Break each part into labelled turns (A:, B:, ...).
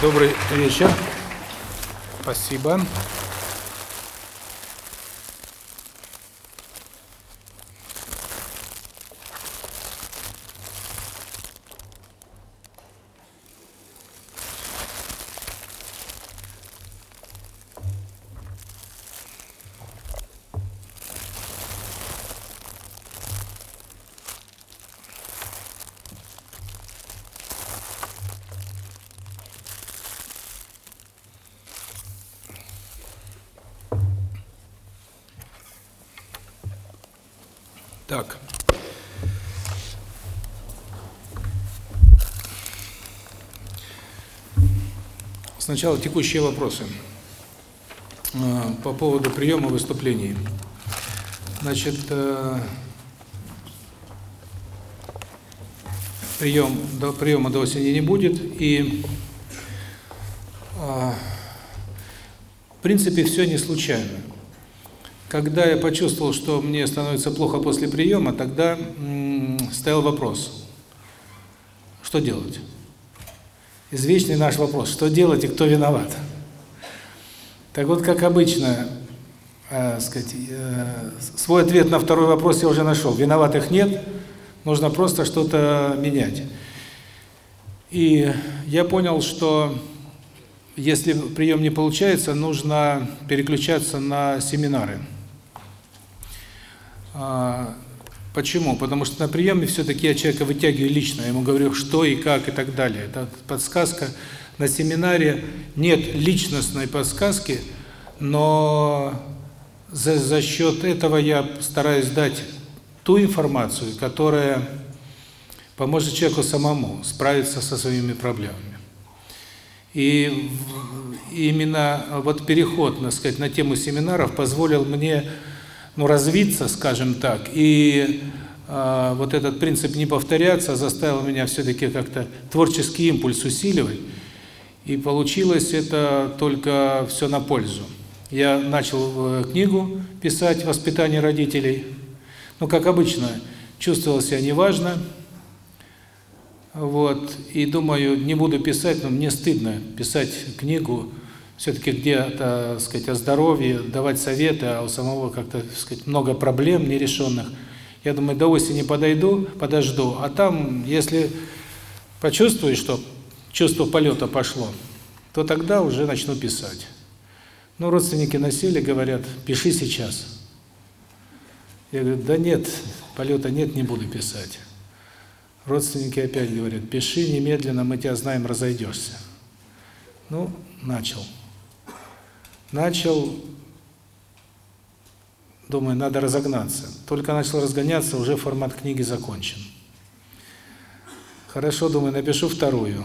A: Добрый вечер. Спасибо. Так. Сначала текущие вопросы э, по поводу приема выступлений. Значит, э, прием до приема до осени не будет, и э, в принципе все не случайно. Когда я почувствовал, что мне становится плохо после приема, тогда стоял вопрос, что делать? Извечный наш вопрос, что делать и кто виноват? Так вот, как обычно, э, сказать, э, свой ответ на второй вопрос я уже нашел. Виноватых нет, нужно просто что-то менять. И я понял, что если прием не получается, нужно переключаться на семинары. Почему? Потому что на приеме все-таки я человека вытягиваю лично, я ему говорю, что и как и так далее. Это подсказка. На семинаре нет личностной подсказки, но за, за счет этого я стараюсь дать ту информацию, которая поможет человеку самому справиться со своими проблемами. И именно вот переход, так сказать, на тему семинаров позволил мне ну, развиться, скажем так, и э, вот этот принцип не повторяться заставил меня все-таки как-то творческий импульс усиливать, и получилось это только все на пользу. Я начал э, книгу писать «Воспитание родителей», ну, как обычно, чувствовал себя неважно, вот, и думаю, не буду писать, но мне стыдно писать книгу, все-таки где-то, сказать, о здоровье, давать советы, а у самого как-то, сказать, много проблем нерешенных. Я думаю, до осени подойду, подожду, а там, если почувствую, что чувство полета пошло, то тогда уже начну писать. Ну, родственники носили, говорят, пиши сейчас. Я говорю, да нет, полета нет, не буду писать. Родственники опять говорят, пиши немедленно, мы тебя знаем, разойдешься. Ну, начал начал, думаю, надо разогнаться. Только начал разгоняться, уже формат книги закончен. Хорошо, думаю, напишу вторую.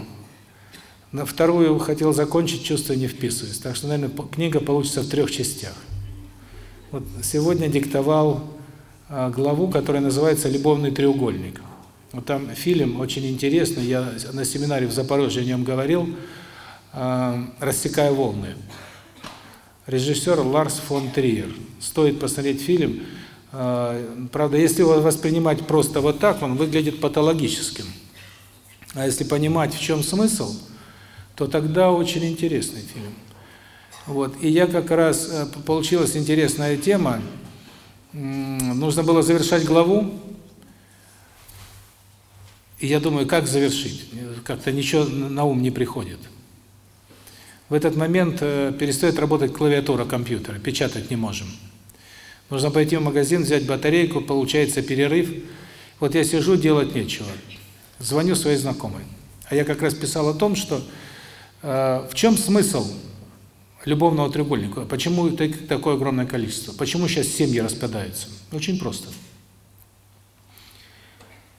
A: На вторую хотел закончить, чувство не вписываюсь. Так что, наверное, книга получится в трех частях. Вот сегодня диктовал а, главу, которая называется «Любовный треугольник». Вот там фильм очень интересный, я на семинаре в Запорожье о нем говорил, а, «Рассекая волны» режиссер Ларс фон Триер. Стоит посмотреть фильм. А, правда, если его воспринимать просто вот так, он выглядит патологическим. А если понимать, в чем смысл, то тогда очень интересный фильм. Вот. И я как раз, э, получилась интересная тема, нужно было завершать главу, и я думаю, как завершить? Как-то ничего на ум не приходит. В этот момент э, перестает работать клавиатура компьютера, печатать не можем. Нужно пойти в магазин, взять батарейку, получается перерыв. Вот я сижу, делать нечего. Звоню своей знакомой. А я как раз писал о том, что э, в чем смысл любовного треугольника? Почему такое огромное количество? Почему сейчас семьи распадаются? Очень просто.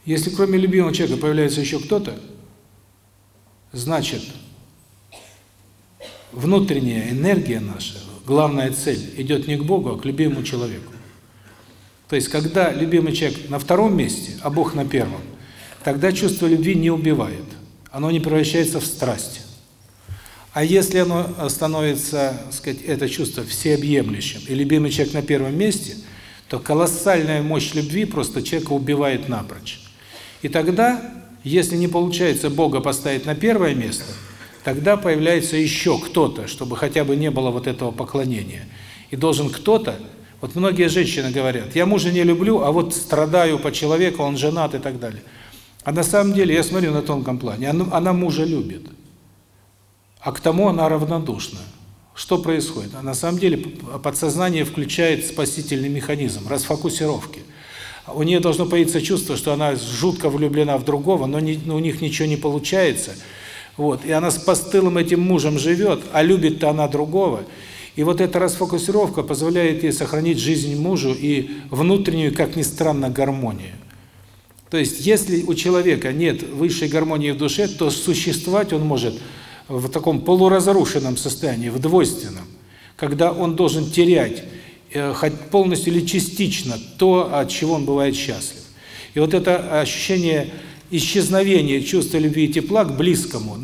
A: Если кроме любимого человека появляется еще кто-то, значит, внутренняя энергия наша, главная цель, идет не к Богу, а к любимому человеку. То есть, когда любимый человек на втором месте, а Бог на первом, тогда чувство любви не убивает. Оно не превращается в страсть. А если оно становится, сказать, это чувство всеобъемлющим, и любимый человек на первом месте, то колоссальная мощь любви просто человека убивает напрочь. И тогда, если не получается Бога поставить на первое место – тогда появляется еще кто-то, чтобы хотя бы не было вот этого поклонения. И должен кто-то, вот многие женщины говорят, я мужа не люблю, а вот страдаю по человеку, он женат и так далее. А на самом деле, я смотрю на тонком плане, она, она мужа любит, а к тому она равнодушна. Что происходит? А на самом деле подсознание включает спасительный механизм, расфокусировки. У нее должно появиться чувство, что она жутко влюблена в другого, но, не, но у них ничего не получается. Вот. И она с постылым этим мужем живет, а любит-то она другого. И вот эта расфокусировка позволяет ей сохранить жизнь мужу и внутреннюю, как ни странно, гармонию. То есть, если у человека нет высшей гармонии в душе, то существовать он может в таком полуразрушенном состоянии, в двойственном, когда он должен терять Э, хоть полностью или частично то, от чего он бывает счастлив. И вот это ощущение исчезновения чувства любви и тепла к близкому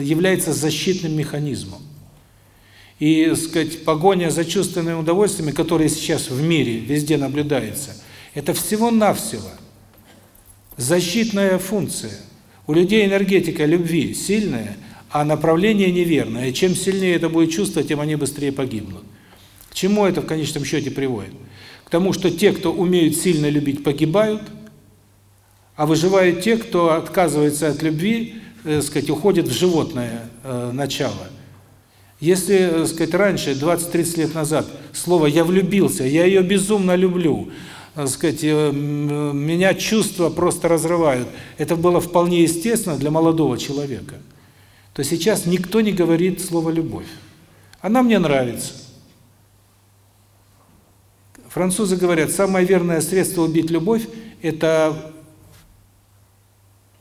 A: является защитным механизмом. И, сказать, погоня за чувственными удовольствиями, которые сейчас в мире везде наблюдается, это всего-навсего защитная функция. У людей энергетика любви сильная, а направление неверное. И чем сильнее это будет чувство, тем они быстрее погибнут. К чему это в конечном счете приводит? К тому, что те, кто умеют сильно любить, погибают, а выживают те, кто отказывается от любви, э, сказать, уходит в животное э, начало. Если, э, сказать, раньше, 20-30 лет назад, слово «я влюбился», «я ее безумно люблю», э, сказать, э, меня чувства просто разрывают, это было вполне естественно для молодого человека, то сейчас никто не говорит слово «любовь». Она мне нравится. Французы говорят, самое верное средство убить любовь – это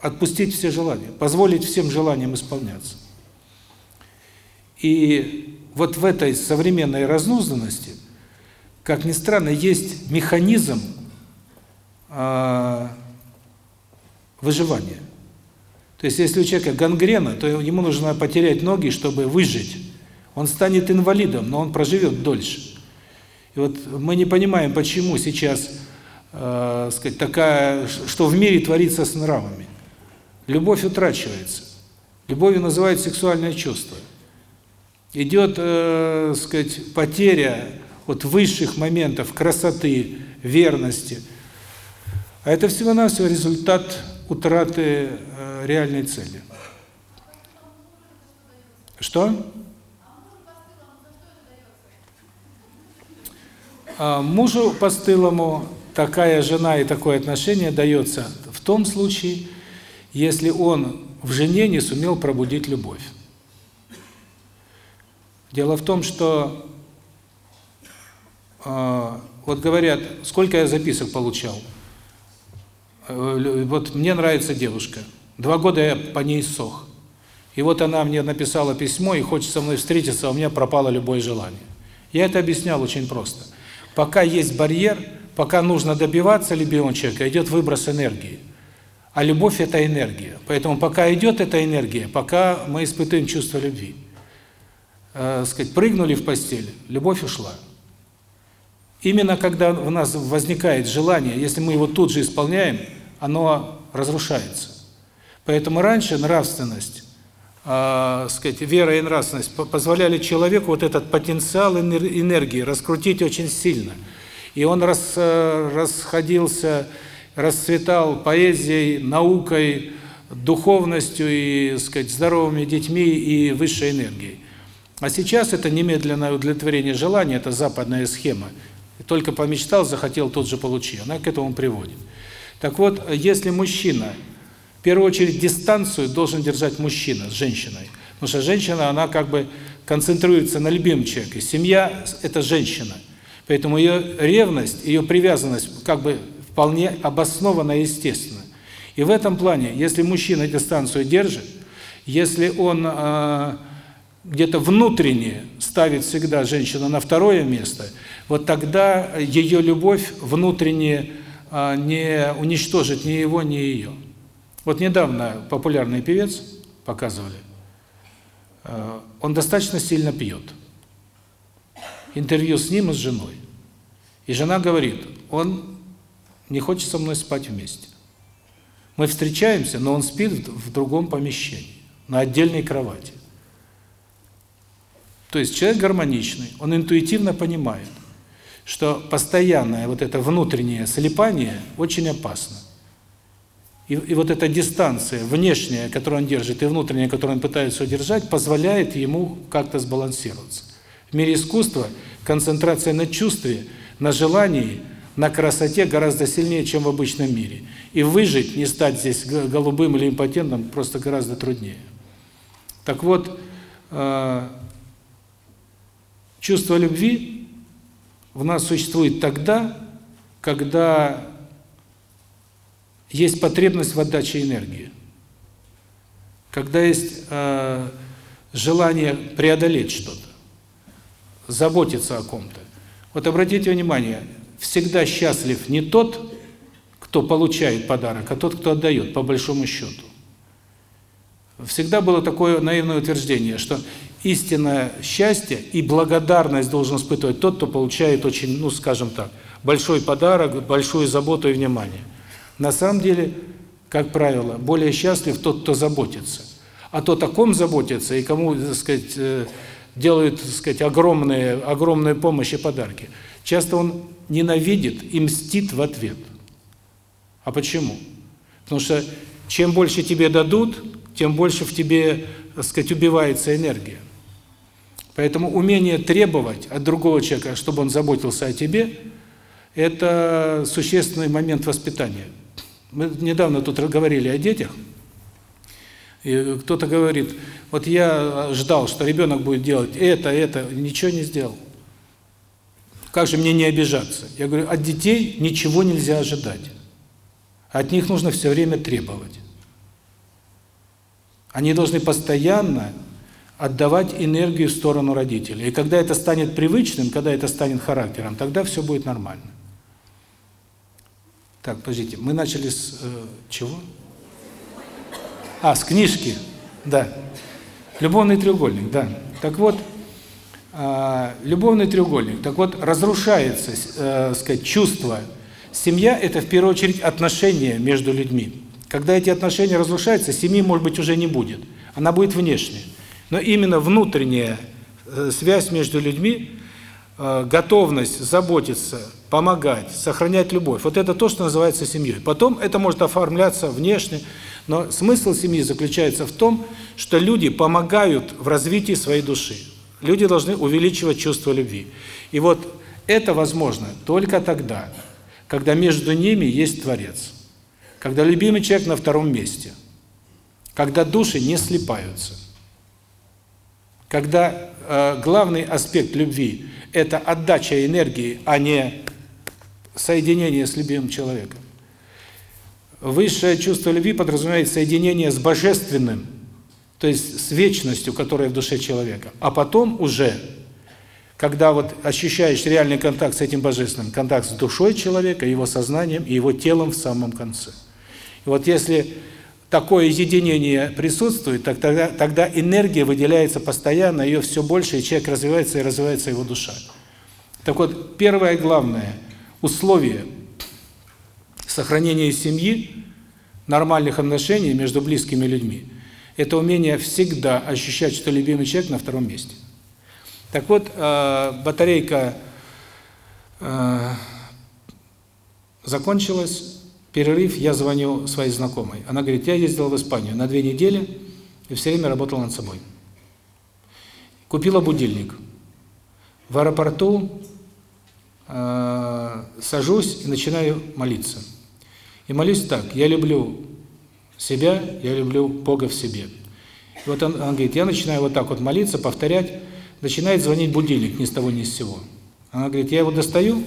A: отпустить все желания, позволить всем желаниям исполняться. И вот в этой современной разнузданности, как ни странно, есть механизм э, выживания. То есть, если у человека гангрена, то ему нужно потерять ноги, чтобы выжить. Он станет инвалидом, но он проживет дольше. И вот мы не понимаем, почему сейчас, э, сказать, такая, что в мире творится с нравами. Любовь утрачивается. Любовью называют сексуальное чувство. Идет, э, сказать, потеря вот высших моментов красоты, верности. А это всего-навсего результат утраты э, реальной цели. Что? А мужу постылому такая жена и такое отношение дается в том случае, если он в жене не сумел пробудить любовь. Дело в том, что э, вот говорят, сколько я записок получал. Э, вот мне нравится девушка. Два года я по ней сох. И вот она мне написала письмо и хочет со мной встретиться, а у меня пропало любое желание. Я это объяснял очень просто. Пока есть барьер, пока нужно добиваться любимого человека, идет выброс энергии. А любовь – это энергия. Поэтому пока идет эта энергия, пока мы испытываем чувство любви. Э, сказать, прыгнули в постель, любовь ушла. Именно когда у нас возникает желание, если мы его тут же исполняем, оно разрушается. Поэтому раньше нравственность э, сказать, вера и нравственность позволяли человеку вот этот потенциал энергии раскрутить очень сильно. И он рас, э, расходился, расцветал поэзией, наукой, духовностью и, сказать, здоровыми детьми и высшей энергией. А сейчас это немедленное удовлетворение желания, это западная схема. Только помечтал, захотел, тут же получил. Она к этому приводит. Так вот, если мужчина в первую очередь дистанцию должен держать мужчина с женщиной. Потому что женщина, она как бы концентрируется на любимом человеке. Семья – это женщина. Поэтому ее ревность, ее привязанность как бы вполне обоснована и естественна. И в этом плане, если мужчина дистанцию держит, если он э, где-то внутренне ставит всегда женщину на второе место, вот тогда ее любовь внутренне э, не уничтожит ни его, ни ее. Вот недавно популярный певец показывали. Э, он достаточно сильно пьет. Интервью с ним и с женой. И жена говорит: "Он не хочет со мной спать вместе. Мы встречаемся, но он спит в другом помещении, на отдельной кровати. То есть человек гармоничный, он интуитивно понимает, что постоянное вот это внутреннее слепание очень опасно. И, и вот эта дистанция внешняя, которую он держит, и внутренняя, которую он пытается удержать, позволяет ему как-то сбалансироваться. В мире искусства концентрация на чувстве, на желании, на красоте гораздо сильнее, чем в обычном мире. И выжить, не стать здесь голубым или импотентом, просто гораздо труднее. Так вот, э, чувство любви в нас существует тогда, когда есть потребность в отдаче энергии. Когда есть э, желание преодолеть что-то, заботиться о ком-то. Вот обратите внимание, всегда счастлив не тот, кто получает подарок, а тот, кто отдает, по большому счету. Всегда было такое наивное утверждение, что истинное счастье и благодарность должен испытывать тот, кто получает очень, ну, скажем так, большой подарок, большую заботу и внимание. На самом деле, как правило, более счастлив тот, кто заботится. А тот, о ком заботится и кому, так сказать, э, делают, так сказать, огромные, огромные помощи и подарки, часто он ненавидит и мстит в ответ. А почему? Потому что чем больше тебе дадут, тем больше в тебе, так сказать, убивается энергия. Поэтому умение требовать от другого человека, чтобы он заботился о тебе, это существенный момент воспитания. Мы недавно тут говорили о детях, кто-то говорит, вот я ждал, что ребенок будет делать это, это, ничего не сделал. Как же мне не обижаться? Я говорю, от детей ничего нельзя ожидать. От них нужно все время требовать. Они должны постоянно отдавать энергию в сторону родителей. И когда это станет привычным, когда это станет характером, тогда все будет нормально. Так, подождите, мы начали с э, чего? А, с книжки, да. Любовный треугольник, да. Так вот, любовный треугольник. Так вот, разрушается, э, сказать, чувство. Семья – это в первую очередь отношения между людьми. Когда эти отношения разрушаются, семьи, может быть, уже не будет. Она будет внешней. Но именно внутренняя э, связь между людьми Э, готовность заботиться, помогать, сохранять любовь. Вот это то, что называется семьей. Потом это может оформляться внешне, но смысл семьи заключается в том, что люди помогают в развитии своей души. Люди должны увеличивать чувство любви. И вот это возможно только тогда, когда между ними есть Творец. Когда любимый человек на втором месте. Когда души не слипаются. Когда э, главный аспект любви это отдача энергии, а не соединение с любимым человеком. Высшее чувство любви подразумевает соединение с божественным, то есть с вечностью, которая в душе человека. А потом уже, когда вот ощущаешь реальный контакт с этим божественным, контакт с душой человека, его сознанием и его телом в самом конце. И вот если такое единение присутствует, так тогда, тогда энергия выделяется постоянно, ее все больше, и человек развивается, и развивается его душа. Так вот, первое главное условие сохранения семьи, нормальных отношений между близкими людьми, это умение всегда ощущать, что любимый человек на втором месте. Так вот, э, батарейка э, закончилась, перерыв, я звоню своей знакомой. Она говорит, я ездила в Испанию на две недели и все время работала над собой. Купила будильник. В аэропорту э, сажусь и начинаю молиться. И молюсь так, я люблю себя, я люблю Бога в себе. И вот он, он говорит, я начинаю вот так вот молиться, повторять, начинает звонить будильник ни с того ни с сего. Она говорит, я его достаю,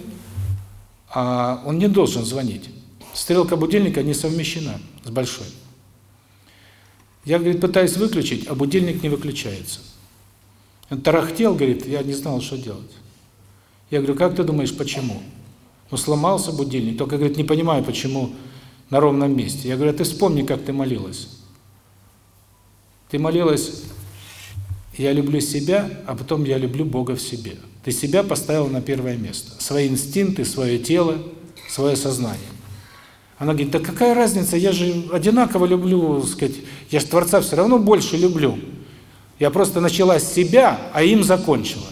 A: а он не должен звонить. Стрелка будильника не совмещена с большой. Я, говорит, пытаюсь выключить, а будильник не выключается. Он тарахтел, говорит, я не знал, что делать. Я говорю, как ты думаешь, почему? Ну, сломался будильник, только, говорит, не понимаю, почему на ровном месте. Я говорю, а ты вспомни, как ты молилась. Ты молилась, я люблю себя, а потом я люблю Бога в себе. Ты себя поставил на первое место. Свои инстинкты, свое тело, свое сознание. Она говорит, да какая разница, я же одинаково люблю, сказать, я же Творца все равно больше люблю. Я просто начала с себя, а им закончила.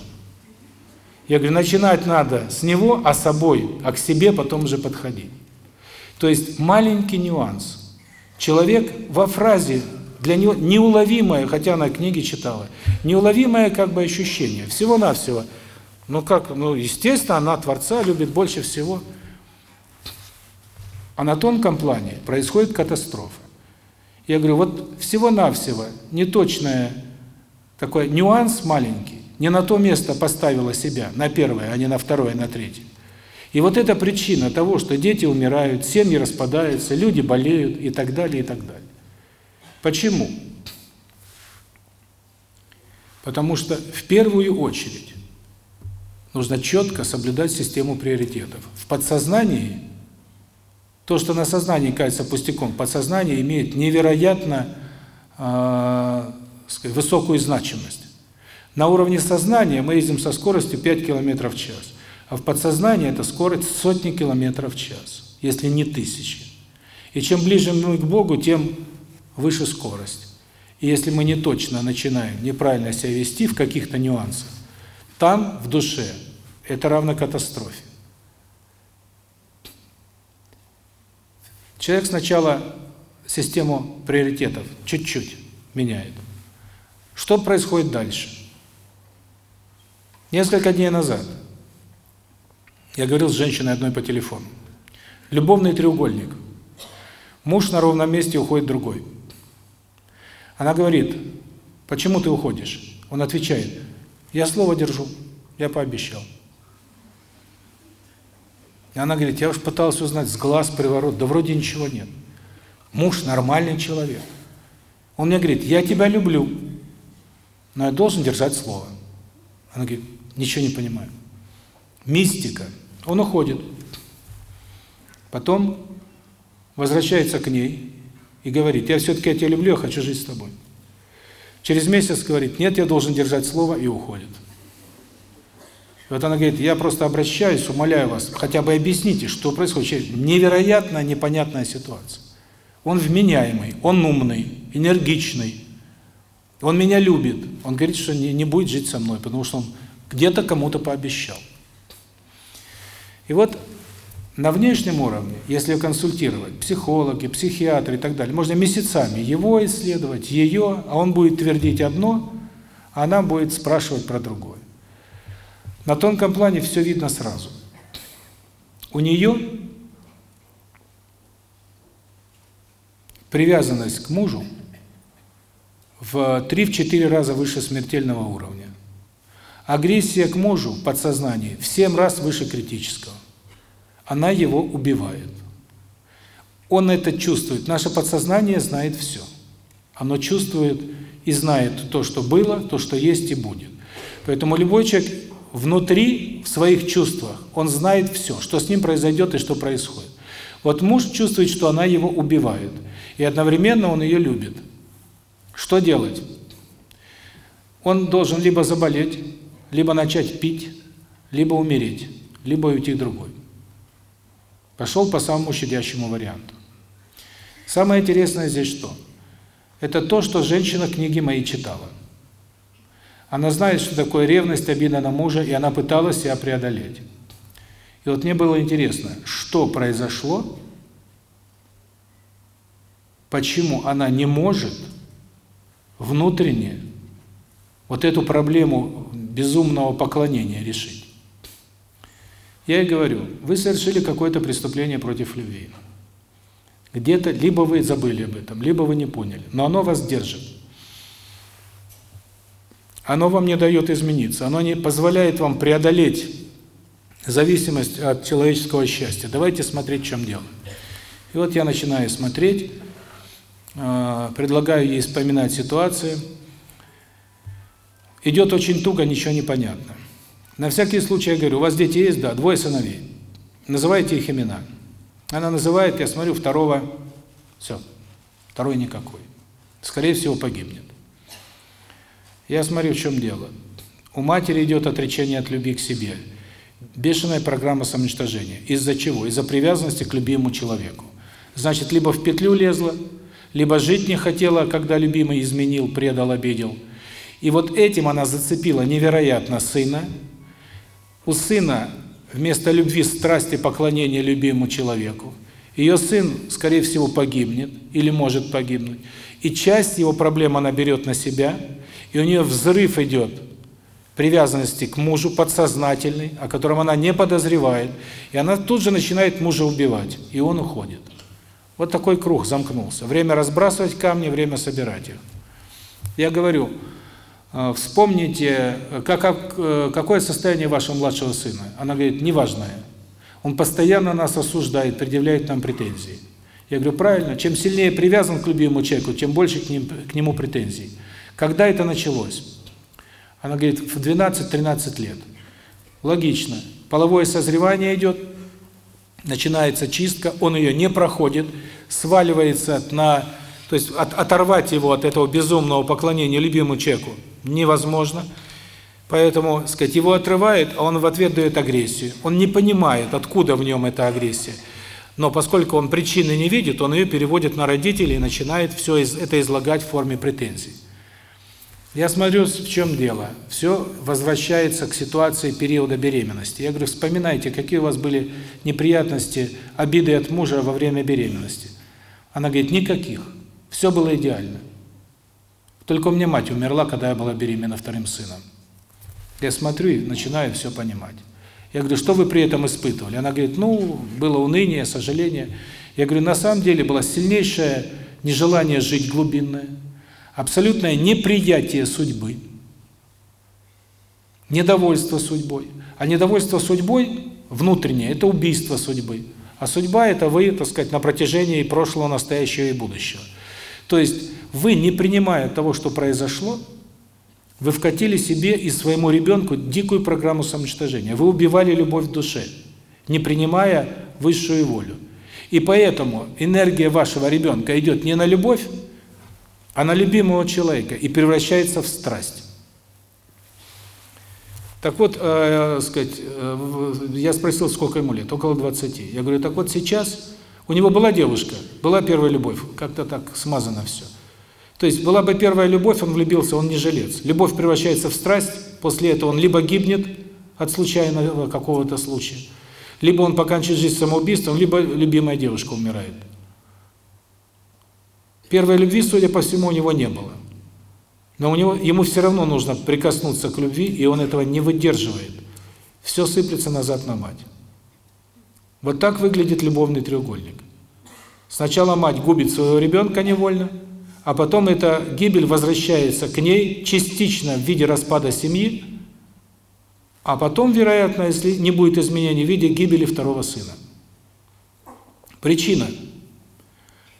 A: Я говорю, начинать надо с него, а собой, а к себе потом уже подходить. То есть маленький нюанс. Человек во фразе для него неуловимое, хотя она книги читала, неуловимое как бы ощущение. Всего-навсего. Ну как, ну естественно, она Творца любит больше всего. А на тонком плане происходит катастрофа. Я говорю, вот всего-навсего неточное такой нюанс маленький, не на то место поставила себя, на первое, а не на второе, на третье. И вот это причина того, что дети умирают, семьи распадаются, люди болеют и так далее, и так далее. Почему? Потому что в первую очередь нужно четко соблюдать систему приоритетов. В подсознании то, что на сознании кажется пустяком, подсознание имеет невероятно э, высокую значимость. На уровне сознания мы ездим со скоростью 5 км в час, а в подсознании это скорость сотни километров в час, если не тысячи. И чем ближе мы к Богу, тем выше скорость. И если мы не точно начинаем неправильно себя вести в каких-то нюансах, там, в душе, это равно катастрофе. Человек сначала систему приоритетов чуть-чуть меняет. Что происходит дальше? Несколько дней назад я говорил с женщиной одной по телефону. Любовный треугольник. Муж на ровном месте уходит другой. Она говорит, почему ты уходишь? Он отвечает, я слово держу, я пообещал. И она говорит, я уж пытался узнать с глаз приворот, да вроде ничего нет. Муж нормальный человек. Он мне говорит, я тебя люблю, но я должен держать слово. Она говорит, ничего не понимаю. Мистика. Он уходит. Потом возвращается к ней и говорит, я все-таки тебя люблю, я хочу жить с тобой. Через месяц говорит, нет, я должен держать слово, и уходит. И вот она говорит, я просто обращаюсь, умоляю вас, хотя бы объясните, что происходит. Невероятно непонятная ситуация. Он вменяемый, он умный, энергичный, он меня любит. Он говорит, что не, не будет жить со мной, потому что он где-то кому-то пообещал. И вот на внешнем уровне, если консультировать, психологи, психиатры и так далее, можно месяцами его исследовать, ее, а он будет твердить одно, а она будет спрашивать про другое. На тонком плане все видно сразу. У нее привязанность к мужу в 3-4 раза выше смертельного уровня. Агрессия к мужу в подсознании в 7 раз выше критического она его убивает. Он это чувствует. Наше подсознание знает все. Оно чувствует и знает то, что было, то, что есть и будет. Поэтому любой человек внутри, в своих чувствах, он знает все, что с ним произойдет и что происходит. Вот муж чувствует, что она его убивает, и одновременно он ее любит. Что делать? Он должен либо заболеть, либо начать пить, либо умереть, либо уйти к другой. Пошел по самому щадящему варианту. Самое интересное здесь что? Это то, что женщина книги мои читала. Она знает, что такое ревность, обида на мужа, и она пыталась себя преодолеть. И вот мне было интересно, что произошло, почему она не может внутренне вот эту проблему безумного поклонения решить. Я ей говорю, вы совершили какое-то преступление против любви. Где-то, либо вы забыли об этом, либо вы не поняли, но оно вас держит. Оно вам не дает измениться, оно не позволяет вам преодолеть зависимость от человеческого счастья. Давайте смотреть, в чем дело. И вот я начинаю смотреть, а, предлагаю ей вспоминать ситуации. Идет очень туго, ничего не понятно. На всякий случай я говорю, у вас дети есть? Да, двое сыновей. Называйте их имена. Она называет, я смотрю, второго, все, второй никакой. Скорее всего, погибнет. Я смотрю, в чем дело. У матери идет отречение от любви к себе. Бешеная программа самоуничтожения. Из-за чего? Из-за привязанности к любимому человеку. Значит, либо в петлю лезла, либо жить не хотела, когда любимый изменил, предал, обидел – И вот этим она зацепила невероятно сына. У сына вместо любви страсти поклонения любимому человеку. Ее сын, скорее всего, погибнет или может погибнуть. И часть его проблем она берет на себя, и у нее взрыв идет привязанности к мужу, подсознательный, о котором она не подозревает, и она тут же начинает мужа убивать, и он уходит. Вот такой круг замкнулся. Время разбрасывать камни, время собирать их. Я говорю, вспомните, как, как, э, какое состояние вашего младшего сына. Она говорит, неважное. Он постоянно нас осуждает, предъявляет нам претензии. Я говорю, правильно, чем сильнее привязан к любимому человеку, тем больше к, ним, к нему претензий. Когда это началось? Она говорит, в 12-13 лет. Логично. Половое созревание идет, начинается чистка, он ее не проходит, сваливается на... То есть от, оторвать его от этого безумного поклонения любимому человеку невозможно. Поэтому, сказать, его отрывает, а он в ответ дает агрессию. Он не понимает, откуда в нем эта агрессия. Но поскольку он причины не видит, он ее переводит на родителей и начинает все это излагать в форме претензий. Я смотрю, в чем дело. Все возвращается к ситуации периода беременности. Я говорю, вспоминайте, какие у вас были неприятности, обиды от мужа во время беременности. Она говорит, никаких. Все было идеально. Только у меня мать умерла, когда я была беременна вторым сыном. Я смотрю и начинаю все понимать. Я говорю, что вы при этом испытывали? Она говорит, ну, было уныние, сожаление. Я говорю, на самом деле было сильнейшее нежелание жить глубинное, абсолютное неприятие судьбы, недовольство судьбой. А недовольство судьбой внутреннее – это убийство судьбы. А судьба – это вы, так сказать, на протяжении прошлого, настоящего и будущего. То есть вы, не принимая того, что произошло, вы вкатили себе и своему ребенку дикую программу самоуничтожения. Вы убивали любовь в душе, не принимая высшую волю. И поэтому энергия вашего ребенка идет не на любовь, а на любимого человека и превращается в страсть. Так вот, э, сказать, э, я спросил, сколько ему лет, около 20. Я говорю, так вот сейчас у него была девушка, была первая любовь, как-то так смазано все. То есть была бы первая любовь, он влюбился, он не жилец. Любовь превращается в страсть, после этого он либо гибнет от случайного какого-то случая, либо он покончит жизнь самоубийством, либо любимая девушка умирает. Первой любви, судя по всему, у него не было. Но у него ему все равно нужно прикоснуться к любви, и он этого не выдерживает. Все сыплется назад на мать. Вот так выглядит любовный треугольник. Сначала мать губит своего ребенка невольно, а потом эта гибель возвращается к ней частично в виде распада семьи, а потом, вероятно, если не будет изменений, в виде гибели второго сына. Причина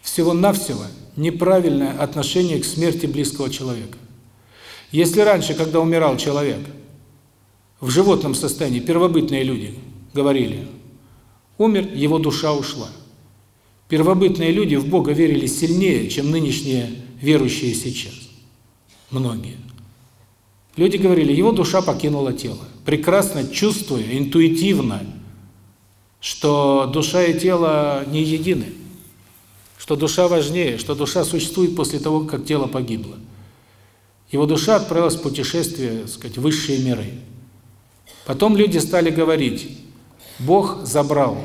A: всего-навсего неправильное отношение к смерти близкого человека. Если раньше, когда умирал человек, в животном состоянии первобытные люди говорили, умер, его душа ушла. Первобытные люди в Бога верили сильнее, чем нынешние верующие сейчас. Многие. Люди говорили, его душа покинула тело. Прекрасно чувствуя, интуитивно, что душа и тело не едины что душа важнее, что душа существует после того, как тело погибло. Его душа отправилась в путешествие, так сказать, высшие миры. Потом люди стали говорить, Бог забрал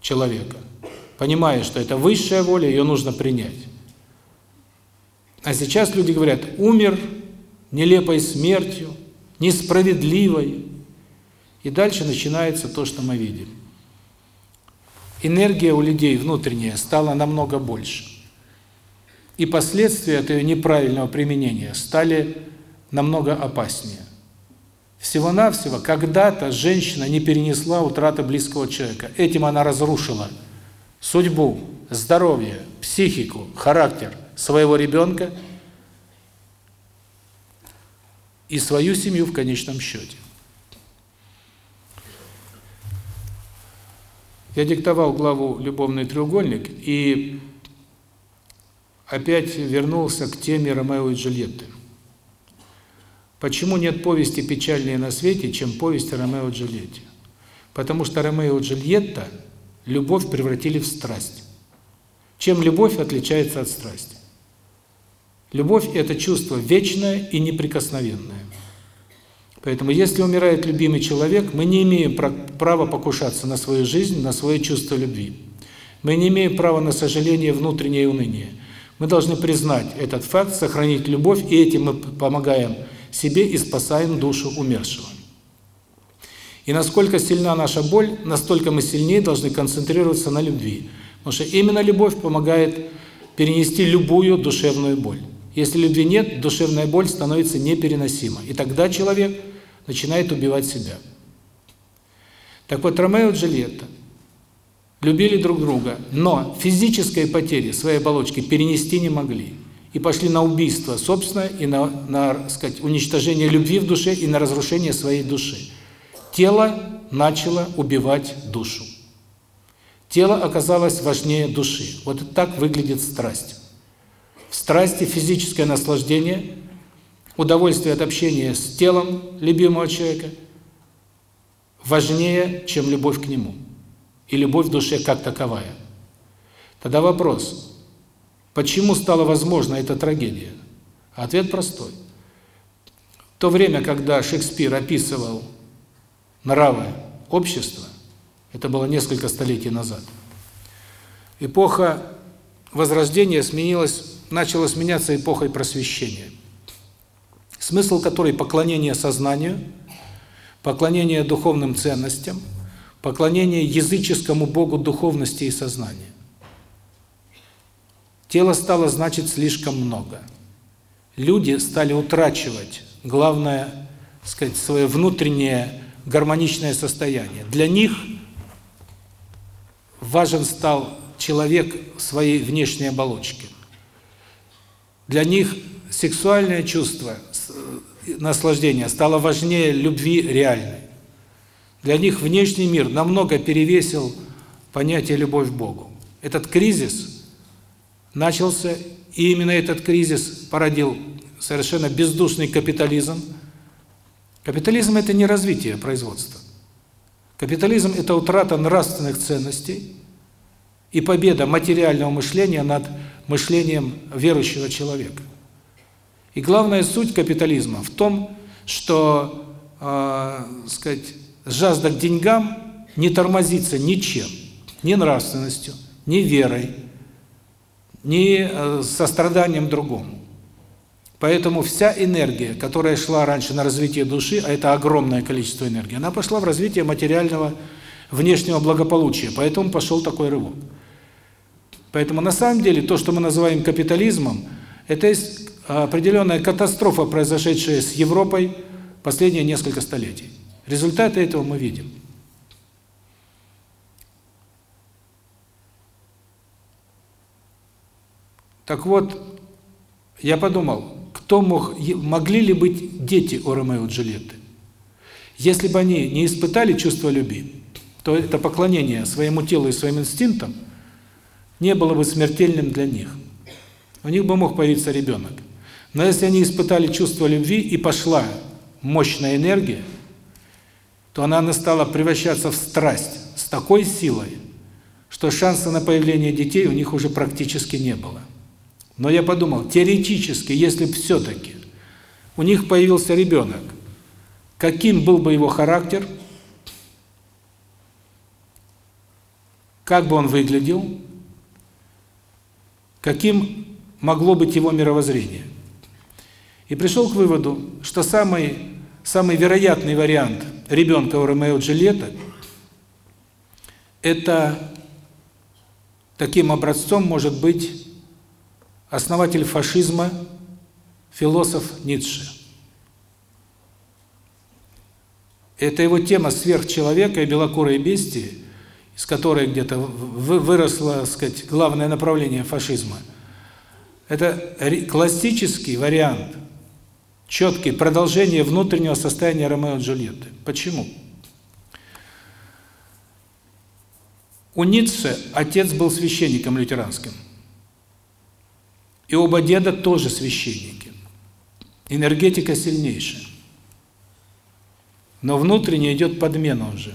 A: человека, понимая, что это высшая воля, ее нужно принять. А сейчас люди говорят, умер нелепой смертью, несправедливой. И дальше начинается то, что мы видим энергия у людей внутренняя стала намного больше. И последствия этого неправильного применения стали намного опаснее. Всего-навсего, когда-то женщина не перенесла утраты близкого человека. Этим она разрушила судьбу, здоровье, психику, характер своего ребенка и свою семью в конечном счете. Я диктовал главу «Любовный треугольник» и опять вернулся к теме Ромео и Джульетты. Почему нет повести печальнее на свете, чем повесть о Ромео и Джульетте? Потому что Ромео и Джульетта любовь превратили в страсть. Чем любовь отличается от страсти? Любовь – это чувство вечное и неприкосновенное. Поэтому, если умирает любимый человек, мы не имеем права покушаться на свою жизнь, на свое чувство любви. Мы не имеем права на сожаление, внутреннее уныние. Мы должны признать этот факт, сохранить любовь, и этим мы помогаем себе и спасаем душу умершего. И насколько сильна наша боль, настолько мы сильнее должны концентрироваться на любви. Потому что именно любовь помогает перенести любую душевную боль. Если любви нет, душевная боль становится непереносима. И тогда человек начинает убивать себя. Так вот, Ромео и Джульетта любили друг друга, но физической потери своей оболочки перенести не могли. И пошли на убийство собственное, и на, на сказать, уничтожение любви в душе, и на разрушение своей души. Тело начало убивать душу. Тело оказалось важнее души. Вот так выглядит страсть. В страсти физическое наслаждение, удовольствие от общения с телом любимого человека важнее, чем любовь к нему и любовь в душе как таковая. Тогда вопрос, почему стала возможна эта трагедия? Ответ простой. В то время, когда Шекспир описывал нравы общества, это было несколько столетий назад, эпоха Возрождения сменилась, начала сменяться эпохой Просвещения, смысл которой поклонение сознанию, поклонение духовным ценностям – поклонение языческому богу духовности и сознания. Тело стало значить слишком много. Люди стали утрачивать главное, сказать, свое внутреннее гармоничное состояние. Для них важен стал человек в своей внешней оболочке. Для них сексуальное чувство, наслаждение стало важнее любви реальной. Для них внешний мир намного перевесил понятие любовь к Богу. Этот кризис начался, и именно этот кризис породил совершенно бездушный капитализм. Капитализм – это не развитие производства. Капитализм – это утрата нравственных ценностей и победа материального мышления над мышлением верующего человека. И главная суть капитализма в том, что, э, сказать, жажда к деньгам не тормозится ничем, ни нравственностью, ни верой, ни э, состраданием другому. Поэтому вся энергия, которая шла раньше на развитие души, а это огромное количество энергии, она пошла в развитие материального внешнего благополучия, поэтому пошел такой рывок. Поэтому на самом деле то, что мы называем капитализмом, это есть определенная катастрофа, произошедшая с Европой последние несколько столетий. Результаты этого мы видим. Так вот, я подумал, кто мог, могли ли быть дети у Ромео и Джульетты? Если бы они не испытали чувство любви, то это поклонение своему телу и своим инстинктам не было бы смертельным для них. У них бы мог появиться ребенок. Но если они испытали чувство любви и пошла мощная энергия, то она стала превращаться в страсть с такой силой, что шанса на появление детей у них уже практически не было. Но я подумал, теоретически, если бы все-таки у них появился ребенок, каким был бы его характер, как бы он выглядел, каким могло быть его мировоззрение. И пришел к выводу, что самый самый вероятный вариант ребенка у Ромео Джульетты это таким образцом может быть основатель фашизма, философ Ницше. Это его тема сверхчеловека и белокурой бестии, из которой где-то выросло, так сказать, главное направление фашизма. Это классический вариант – четкий продолжение внутреннего состояния Ромео и Джульетты. Почему? У Ницше отец был священником лютеранским. И оба деда тоже священники. Энергетика сильнейшая. Но внутренне идет подмена уже.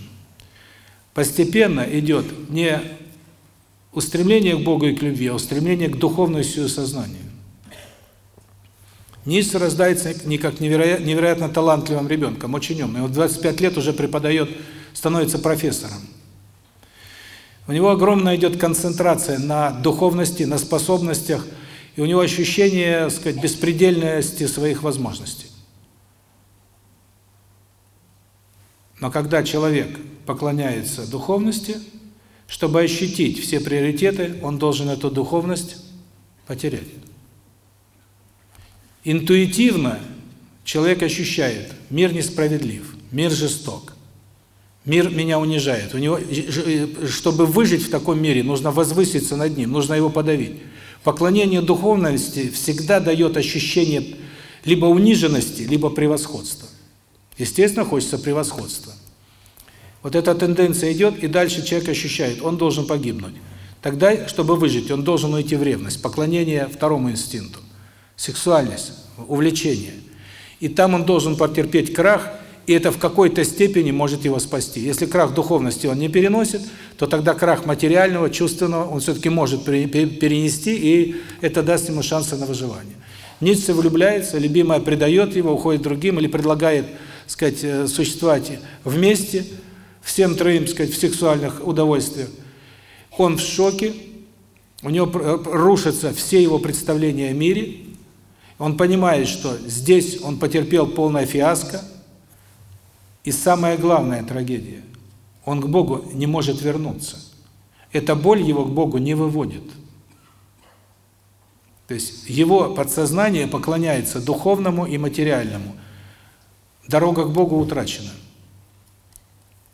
A: Постепенно идет не устремление к Богу и к любви, а устремление к духовности и сознанию. Низ рождается не как невероятно, невероятно талантливым ребенком, очень умный. Он в 25 лет уже преподает, становится профессором. У него огромная идет концентрация на духовности, на способностях, и у него ощущение, так сказать, беспредельности своих возможностей. Но когда человек поклоняется духовности, чтобы ощутить все приоритеты, он должен эту духовность потерять. Интуитивно человек ощущает, мир несправедлив, мир жесток, мир меня унижает. У него, чтобы выжить в таком мире, нужно возвыситься над ним, нужно его подавить. Поклонение духовности всегда дает ощущение либо униженности, либо превосходства. Естественно, хочется превосходства. Вот эта тенденция идет, и дальше человек ощущает, он должен погибнуть. Тогда, чтобы выжить, он должен уйти в ревность, поклонение второму инстинкту сексуальность, увлечение. И там он должен потерпеть крах, и это в какой-то степени может его спасти. Если крах духовности он не переносит, то тогда крах материального, чувственного он все-таки может перенести, и это даст ему шансы на выживание. Ницше влюбляется, любимая предает его, уходит другим, или предлагает, сказать, э, существовать вместе, всем троим, сказать, в сексуальных удовольствиях. Он в шоке, у него э, рушатся все его представления о мире, он понимает, что здесь он потерпел полное фиаско, и самая главная трагедия – он к Богу не может вернуться. Эта боль его к Богу не выводит. То есть его подсознание поклоняется духовному и материальному. Дорога к Богу утрачена.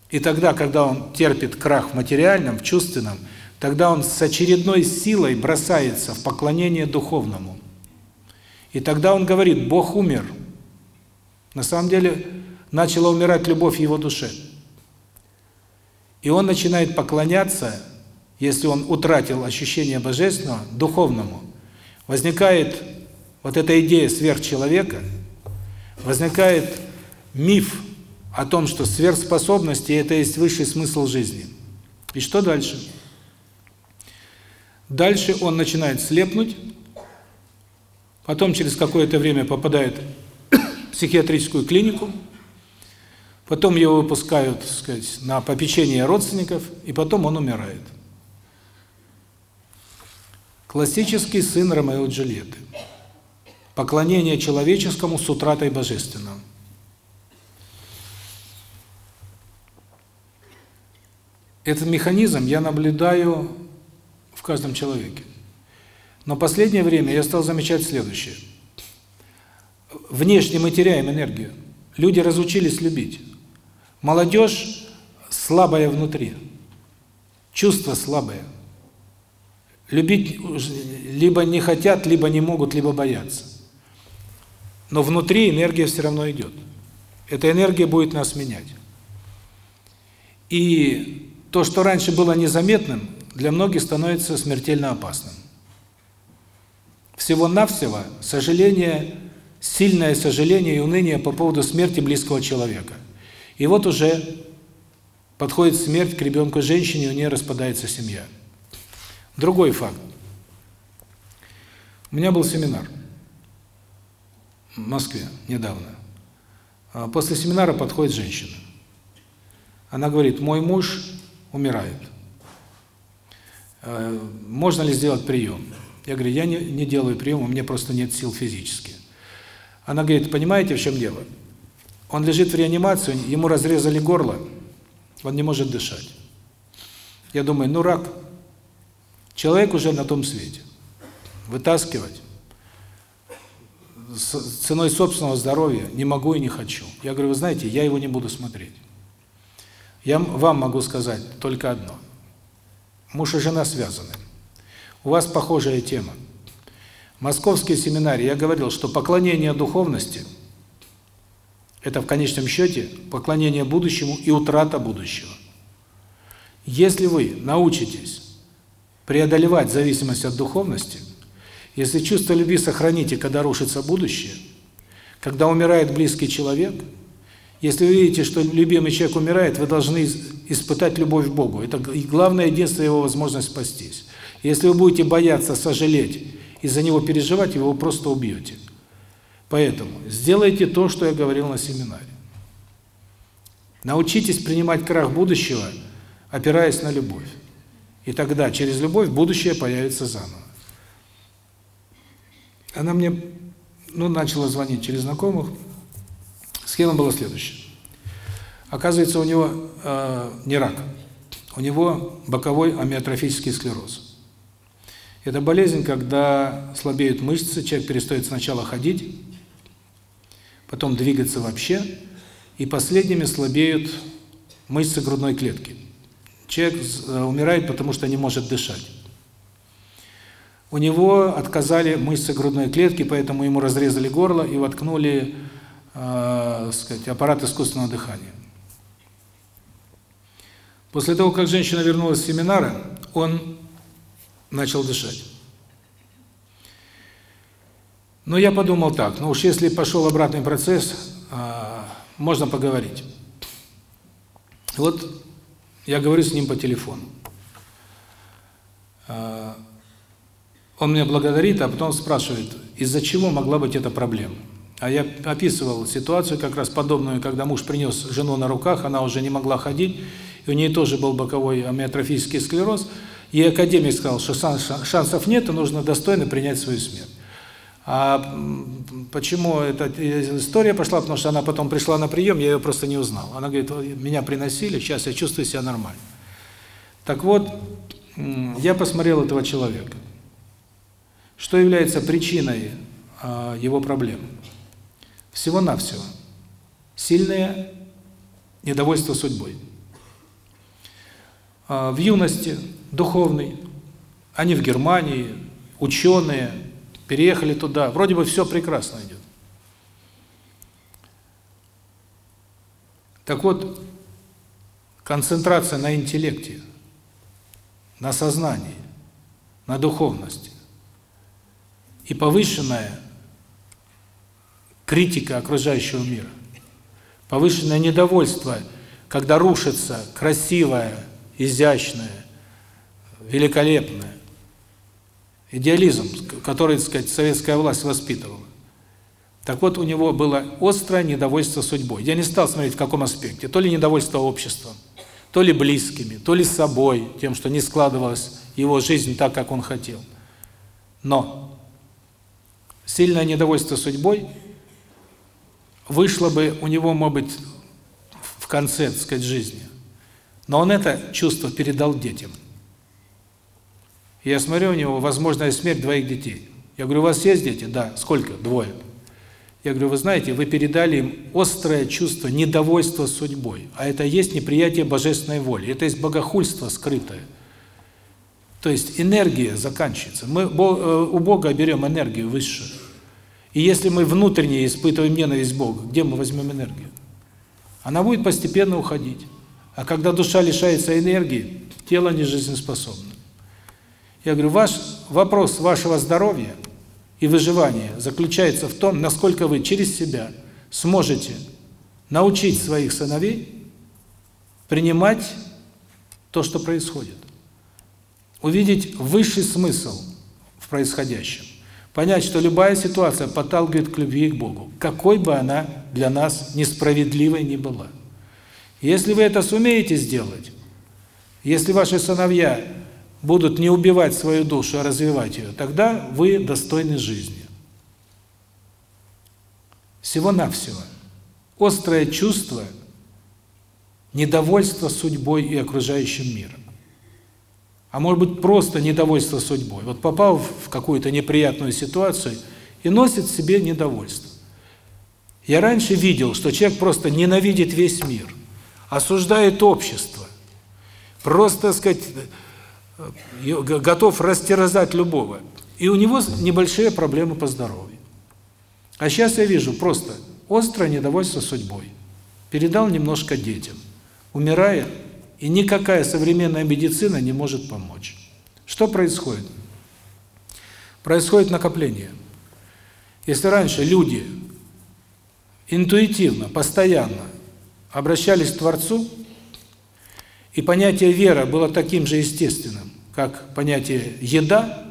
A: И тогда, когда он терпит крах в материальном, в чувственном, тогда он с очередной силой бросается в поклонение духовному. И тогда он говорит, Бог умер. На самом деле, начала умирать любовь в его душе. И он начинает поклоняться, если он утратил ощущение божественного, духовному. Возникает вот эта идея сверхчеловека, возникает миф о том, что сверхспособности – это есть высший смысл жизни. И что дальше? Дальше он начинает слепнуть, потом через какое-то время попадает в психиатрическую клинику, потом его выпускают, так сказать, на попечение родственников, и потом он умирает. Классический сын Ромео Джульетты. Поклонение человеческому с утратой божественного. Этот механизм я наблюдаю в каждом человеке. Но последнее время я стал замечать следующее. Внешне мы теряем энергию. Люди разучились любить. Молодежь слабая внутри. Чувства слабые. Любить либо не хотят, либо не могут, либо боятся. Но внутри энергия все равно идет. Эта энергия будет нас менять. И то, что раньше было незаметным, для многих становится смертельно опасным. Всего-навсего сожаление, сильное сожаление и уныние по поводу смерти близкого человека. И вот уже подходит смерть к ребенку женщине, у нее распадается семья. Другой факт. У меня был семинар в Москве недавно. А после семинара подходит женщина. Она говорит, мой муж умирает. Э, можно ли сделать прием? Я говорю, я не, не делаю прием, у меня просто нет сил физически. Она говорит, понимаете, в чем дело? Он лежит в реанимации, ему разрезали горло, он не может дышать. Я думаю, ну рак. Человек уже на том свете. Вытаскивать с ценой собственного здоровья не могу и не хочу. Я говорю, вы знаете, я его не буду смотреть. Я вам могу сказать только одно. Муж и жена связаны. У вас похожая тема. В московской семинаре я говорил, что поклонение духовности – это в конечном счете поклонение будущему и утрата будущего. Если вы научитесь преодолевать зависимость от духовности, если чувство любви сохраните, когда рушится будущее, когда умирает близкий человек, если вы видите, что любимый человек умирает, вы должны испытать любовь к Богу. Это главное единственная его возможность спастись. Если вы будете бояться, сожалеть, из-за него переживать, его просто убьете. Поэтому сделайте то, что я говорил на семинаре. Научитесь принимать крах будущего, опираясь на любовь. И тогда через любовь будущее появится заново. Она мне ну, начала звонить через знакомых. Схема была следующая. Оказывается, у него э, не рак. У него боковой амиотрофический склероз. Это болезнь, когда слабеют мышцы, человек перестает сначала ходить, потом двигаться вообще, и последними слабеют мышцы грудной клетки. Человек э, умирает, потому что не может дышать. У него отказали мышцы грудной клетки, поэтому ему разрезали горло и воткнули, э, сказать, аппарат искусственного дыхания. После того, как женщина вернулась с семинара, он начал дышать. Но я подумал так, ну уж если пошел обратный процесс, э, можно поговорить. Вот я говорю с ним по телефону. Э, он меня благодарит, а потом спрашивает, из-за чего могла быть эта проблема. А я описывал ситуацию как раз подобную, когда муж принес жену на руках, она уже не могла ходить, и у нее тоже был боковой амиотрофический склероз. И академик сказал, что шансов нет, и нужно достойно принять свою смерть. А почему эта история пошла? Потому что она потом пришла на прием, я ее просто не узнал. Она говорит, меня приносили, сейчас я чувствую себя нормально. Так вот, я посмотрел этого человека. Что является причиной э, его проблем? Всего-навсего. Сильное недовольство судьбой. Э, в юности, духовный, они в Германии, ученые, переехали туда, вроде бы все прекрасно идет. Так вот, концентрация на интеллекте, на сознании, на духовности, и повышенная критика окружающего мира, повышенное недовольство, когда рушится красивое, изящное, великолепное, идеализм, который, так сказать, советская власть воспитывала. Так вот, у него было острое недовольство судьбой. Я не стал смотреть, в каком аспекте. То ли недовольство обществом, то ли близкими, то ли собой, тем, что не складывалась его жизнь так, как он хотел. Но сильное недовольство судьбой, вышло бы у него, может быть, в конце, так сказать, жизни. Но он это чувство передал детям. Я смотрю, у него возможная смерть двоих детей. Я говорю, у вас есть дети? Да. Сколько? Двое. Я говорю, вы знаете, вы передали им острое чувство недовольства судьбой. А это есть неприятие божественной воли. Это есть богохульство скрытое. То есть энергия заканчивается. Мы э, у Бога берем энергию высшую. И если мы внутренне испытываем ненависть к Богу, где мы возьмем энергию? Она будет постепенно уходить. А когда душа лишается энергии, тело не жизнеспособно. Я говорю, ваш вопрос вашего здоровья и выживания заключается в том, насколько вы через себя сможете научить своих сыновей принимать то, что происходит увидеть высший смысл в происходящем, понять, что любая ситуация подталкивает к любви и к Богу, какой бы она для нас несправедливой ни была. Если вы это сумеете сделать, если ваши сыновья будут не убивать свою душу, а развивать ее, тогда вы достойны жизни. Всего-навсего. Острое чувство недовольства судьбой и окружающим миром а может быть просто недовольство судьбой. Вот попал в какую-то неприятную ситуацию и носит в себе недовольство. Я раньше видел, что человек просто ненавидит весь мир, осуждает общество, просто, так сказать, готов растерзать любого. И у него небольшие проблемы по здоровью. А сейчас я вижу просто острое недовольство судьбой. Передал немножко детям. Умирает, и никакая современная медицина не может помочь. Что происходит? Происходит накопление. Если раньше люди интуитивно, постоянно обращались к Творцу, и понятие вера было таким же естественным, как понятие еда,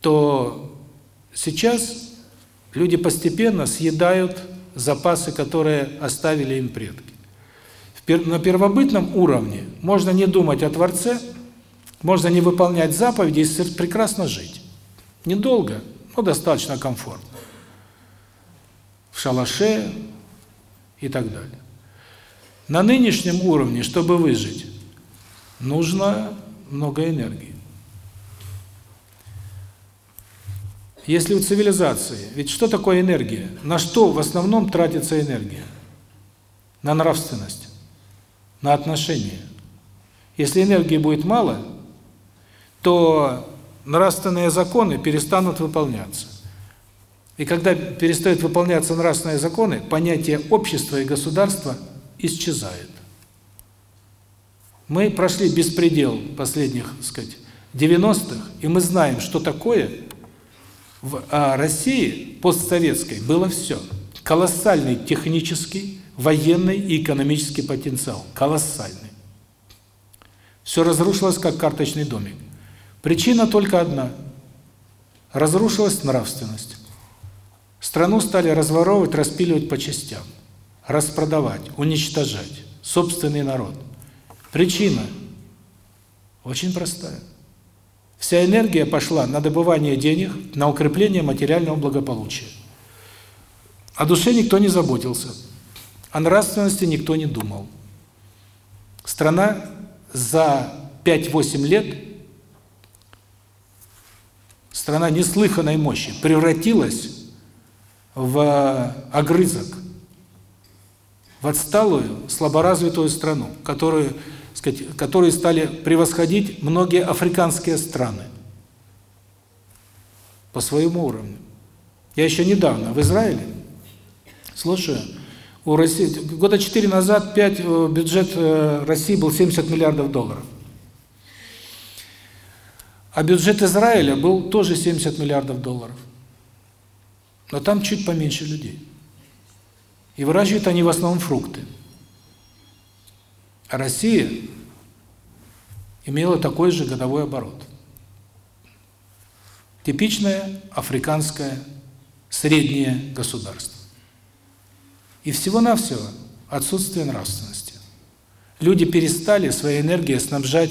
A: то сейчас Люди постепенно съедают запасы, которые оставили им предки. На первобытном уровне можно не думать о Творце, можно не выполнять заповеди и прекрасно жить. Недолго, но достаточно комфортно. В шалаше и так далее. На нынешнем уровне, чтобы выжить, нужно много энергии. Если у цивилизации, ведь что такое энергия? На что в основном тратится энергия? На нравственность, на отношения. Если энергии будет мало, то нравственные законы перестанут выполняться. И когда перестают выполняться нравственные законы, понятие общества и государства исчезает. Мы прошли беспредел последних, так сказать, 90-х, и мы знаем, что такое в а, России постсоветской было все. Колоссальный технический, военный и экономический потенциал. Колоссальный. Все разрушилось, как карточный домик. Причина только одна. Разрушилась нравственность. Страну стали разворовывать, распиливать по частям, распродавать, уничтожать собственный народ. Причина очень простая. Вся энергия пошла на добывание денег, на укрепление материального благополучия. О душе никто не заботился, о нравственности никто не думал. Страна за 5-8 лет, страна неслыханной мощи, превратилась в огрызок, в отсталую, слаборазвитую страну, которую сказать, которые стали превосходить многие африканские страны по своему уровню. Я еще недавно в Израиле, слушаю, у России, года четыре назад 5, э, бюджет э, России был 70 миллиардов долларов. А бюджет Израиля был тоже 70 миллиардов долларов. Но там чуть поменьше людей. И выращивают они в основном фрукты. Россия имела такой же годовой оборот. Типичное африканское среднее государство. И всего-навсего отсутствие нравственности. Люди перестали своей энергией снабжать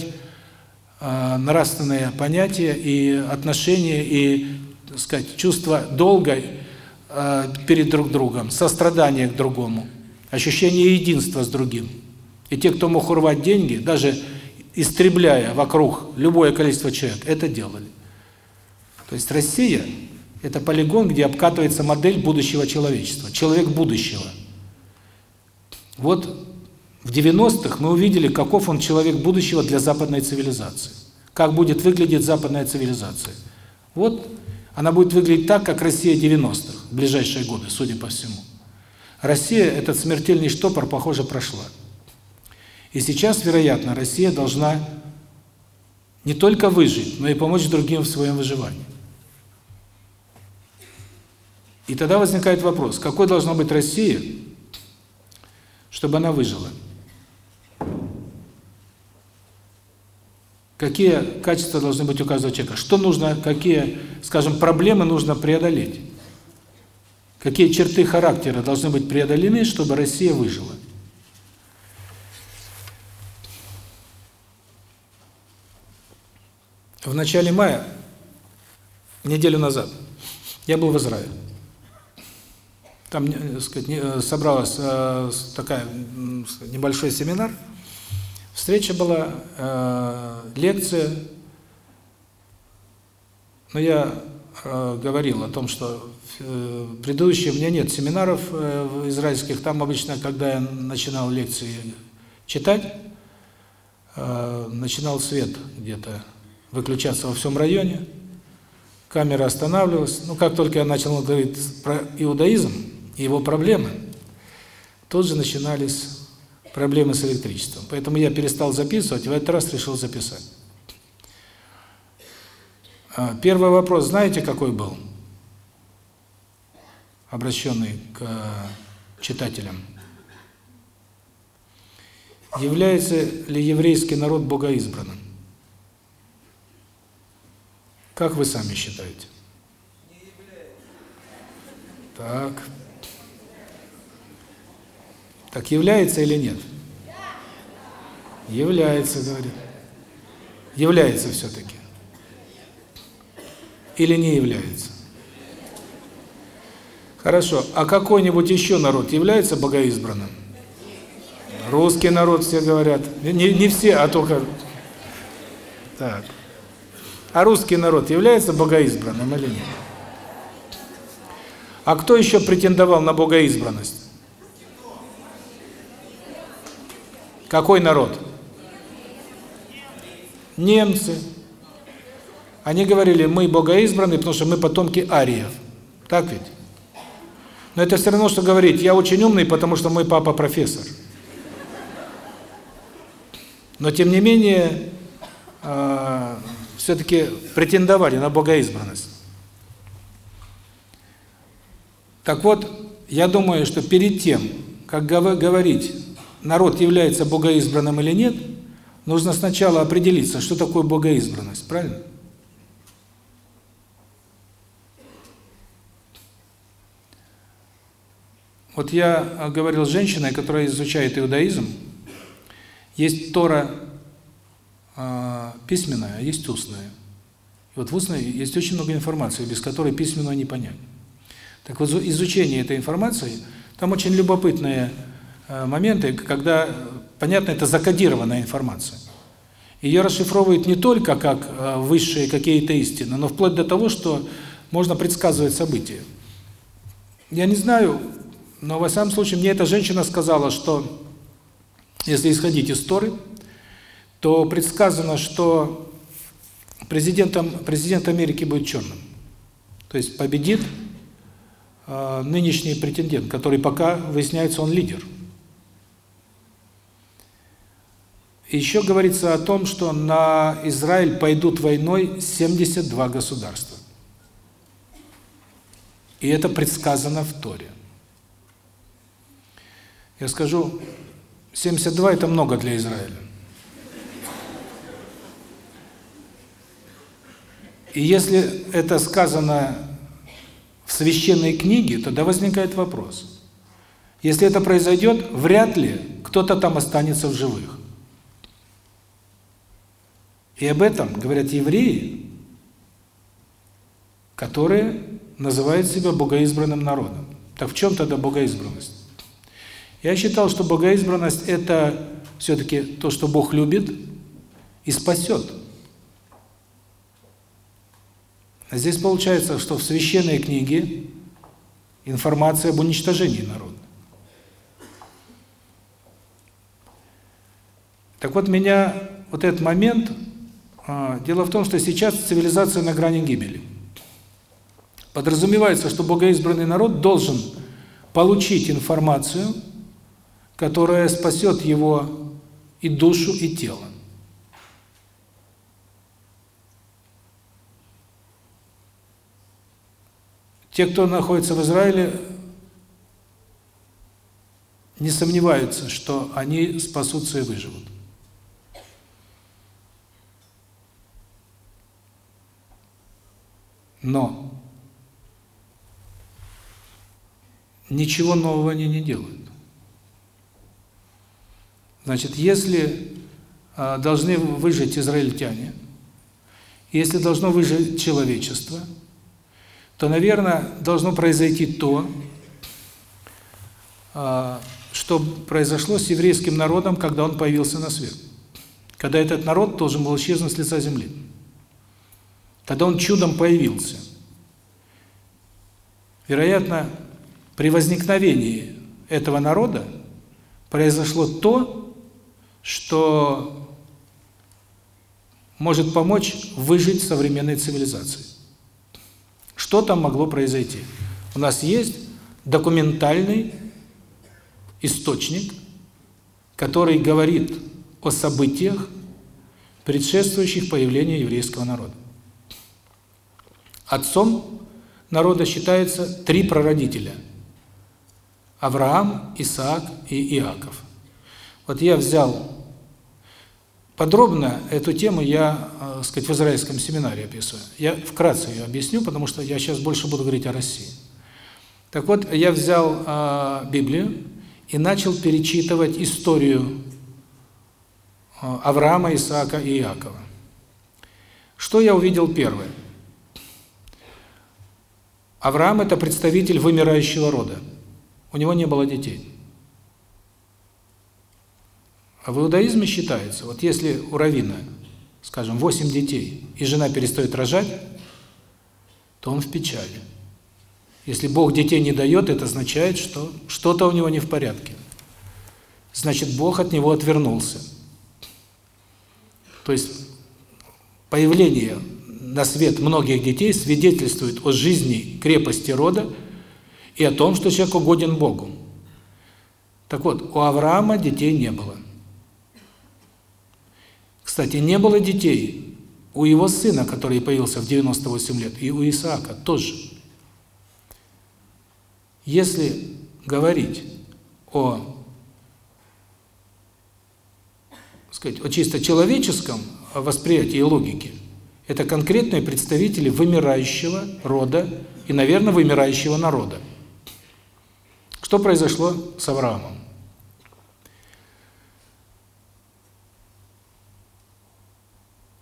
A: э, нравственные понятия и отношения, и, так сказать, чувство долга э, перед друг другом, сострадание к другому, ощущение единства с другим. И те, кто мог урвать деньги, даже истребляя вокруг любое количество человек, это делали. То есть Россия – это полигон, где обкатывается модель будущего человечества, человек будущего. Вот в 90-х мы увидели, каков он человек будущего для западной цивилизации. Как будет выглядеть западная цивилизация. Вот она будет выглядеть так, как Россия 90-х, в ближайшие годы, судя по всему. Россия, этот смертельный штопор, похоже, прошла. И сейчас, вероятно, Россия должна не только выжить, но и помочь другим в своем выживании. И тогда возникает вопрос, какой должна быть Россия, чтобы она выжила? Какие качества должны быть у каждого человека? Что нужно, какие, скажем, проблемы нужно преодолеть? Какие черты характера должны быть преодолены, чтобы Россия выжила? В начале мая, неделю назад, я был в Израиле. Там, э, сказать, э, собралась э, такая небольшой семинар. Встреча была, лекция. Но я говорил о том, что предыдущие у меня нет семинаров израильских. Там обычно, когда я начинал лекции читать, начинал свет где-то выключаться во всем районе, камера останавливалась. Ну, как только я начал говорить про иудаизм и его проблемы, тут же начинались проблемы с электричеством. Поэтому я перестал записывать, в этот раз решил записать. А, первый вопрос, знаете, какой был? Обращенный к читателям. Является ли еврейский народ богоизбранным? Как вы сами считаете? Так. Так является или нет? Является, говорит. Является все-таки. Или не является? Хорошо. А какой-нибудь еще народ является богоизбранным? Русский народ все говорят. Не, не все, а только... Так. А русский народ является богоизбранным или нет? А кто еще претендовал на богоизбранность? Какой народ? Немцы. Они говорили, мы богоизбранные, потому что мы потомки ариев. Так ведь? Но это все равно, что говорить, я очень умный, потому что мой папа профессор. Но тем не менее, э, все-таки претендовали на богоизбранность. Так вот, я думаю, что перед тем, как говорить, народ является богоизбранным или нет, нужно сначала определиться, что такое богоизбранность, правильно? Вот я говорил с женщиной, которая изучает иудаизм. Есть Тора письменная, а есть устная. И вот в устной есть очень много информации, без которой письменную не понять. Так вот, изучение этой информации, там очень любопытные э, моменты, когда, понятно, это закодированная информация. Ее расшифровывают не только как э, высшие какие-то истины, но вплоть до того, что можно предсказывать события. Я не знаю, но во всяком случае мне эта женщина сказала, что если исходить из Торы, то предсказано, что президентом президент Америки будет черным. То есть победит э, нынешний претендент, который пока выясняется, он лидер. Еще говорится о том, что на Израиль пойдут войной 72 государства. И это предсказано в Торе. Я скажу, 72 это много для Израиля. И если это сказано в священной книге, тогда возникает вопрос. Если это произойдет, вряд ли кто-то там останется в живых. И об этом говорят евреи, которые называют себя богоизбранным народом. Так в чем тогда богоизбранность? Я считал, что богоизбранность – это все-таки то, что Бог любит и спасет. А здесь получается, что в священной книге информация об уничтожении народа. Так вот, меня вот этот момент, а, дело в том, что сейчас цивилизация на грани гибели. Подразумевается, что богоизбранный народ должен получить информацию, которая спасет его и душу, и тело. Те, кто находится в Израиле, не сомневаются, что они спасутся и выживут. Но ничего нового они не делают. Значит, если э, должны выжить израильтяне, если должно выжить человечество, то, наверное, должно произойти то, э, что произошло с еврейским народом, когда он появился на свет. Когда этот народ должен был исчезнуть с лица земли. Когда он чудом появился. Вероятно, при возникновении этого народа произошло то, что может помочь выжить современной цивилизации. Что там могло произойти? У нас есть документальный источник, который говорит о событиях, предшествующих появлению еврейского народа. Отцом народа считается три прародителя – Авраам, Исаак и Иаков. Вот я взял подробно эту тему, я, э, сказать, в израильском семинаре описываю. Я вкратце ее объясню, потому что я сейчас больше буду говорить о России. Так вот, я взял э, Библию и начал перечитывать историю э, Авраама, Исаака и Иакова. Что я увидел первое? Авраам – это представитель вымирающего рода. У него не было детей. А в иудаизме считается, вот если у равина, скажем, 8 детей, и жена перестает рожать, то он в печали. Если Бог детей не дает, это означает, что что-то у него не в порядке. Значит, Бог от него отвернулся. То есть появление на свет многих детей свидетельствует о жизни крепости рода и о том, что человек угоден Богу. Так вот, у Авраама детей не было. Кстати, не было детей у его сына, который появился в 98 лет, и у Исаака тоже. Если говорить о, сказать, о чисто человеческом восприятии и логике, это конкретные представители вымирающего рода и, наверное, вымирающего народа. Что произошло с Авраамом?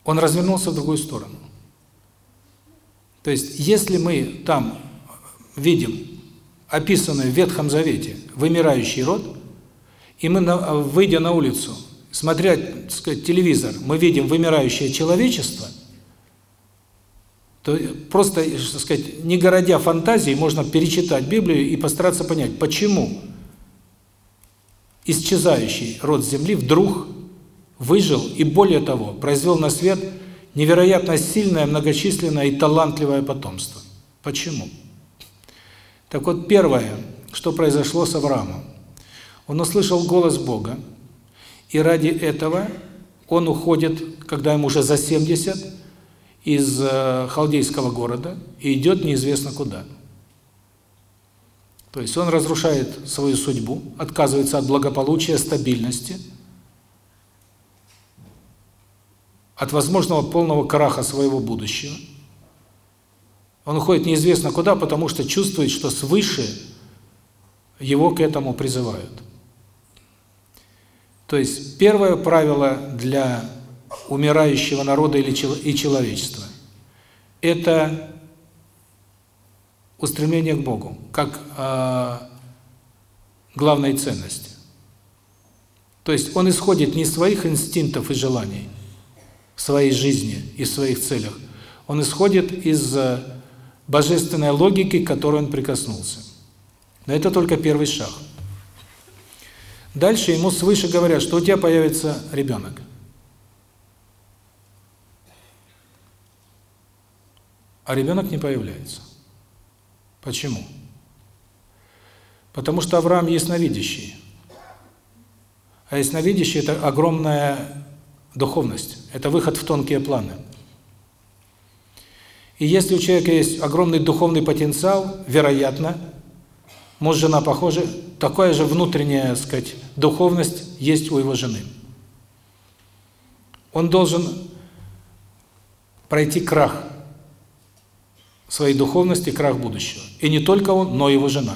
A: Он развернулся в другую сторону. То есть, если мы там видим описанный в Ветхом Завете вымирающий род, и мы, выйдя на улицу, смотря, так сказать, телевизор, мы видим вымирающее человечество, то просто, так сказать, не городя фантазии, можно перечитать Библию и постараться понять, почему исчезающий род Земли вдруг выжил и, более того, произвел на свет невероятно сильное, многочисленное и талантливое потомство. Почему? Так вот, первое, что произошло с Авраамом. Он услышал голос Бога, и ради этого он уходит, когда ему уже за 70, из э, халдейского города и идет неизвестно куда. То есть он разрушает свою судьбу, отказывается от благополучия, стабильности – от возможного полного краха своего будущего. Он уходит неизвестно куда, потому что чувствует, что свыше его к этому призывают. То есть первое правило для умирающего народа или и человечества – это устремление к Богу, как э, главной ценности. То есть он исходит не из своих инстинктов и желаний – в своей жизни и в своих целях, он исходит из э, божественной логики, к которой он прикоснулся. Но это только первый шаг. Дальше ему свыше говорят, что у тебя появится ребенок. А ребенок не появляется. Почему? Потому что Авраам ясновидящий. А ясновидящий – это огромная духовность. Это выход в тонкие планы. И если у человека есть огромный духовный потенциал, вероятно, муж, жена похожи, такая же внутренняя, сказать, духовность есть у его жены. Он должен пройти крах своей духовности, крах будущего. И не только он, но и его жена.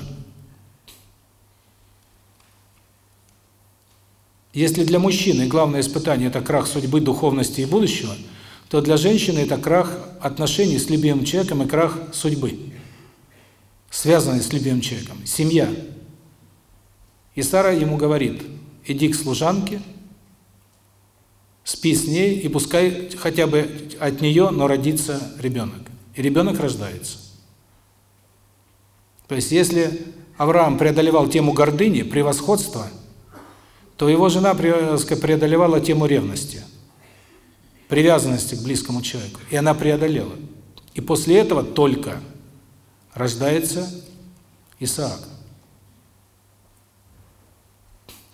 A: Если для мужчины главное испытание – это крах судьбы, духовности и будущего, то для женщины это крах отношений с любимым человеком и крах судьбы, связанный с любимым человеком. Семья. И Сара ему говорит, иди к служанке, спи с ней, и пускай хотя бы от нее, но родится ребенок. И ребенок рождается. То есть, если Авраам преодолевал тему гордыни, превосходства – то его жена преодолевала тему ревности, привязанности к близкому человеку. И она преодолела. И после этого только рождается Исаак.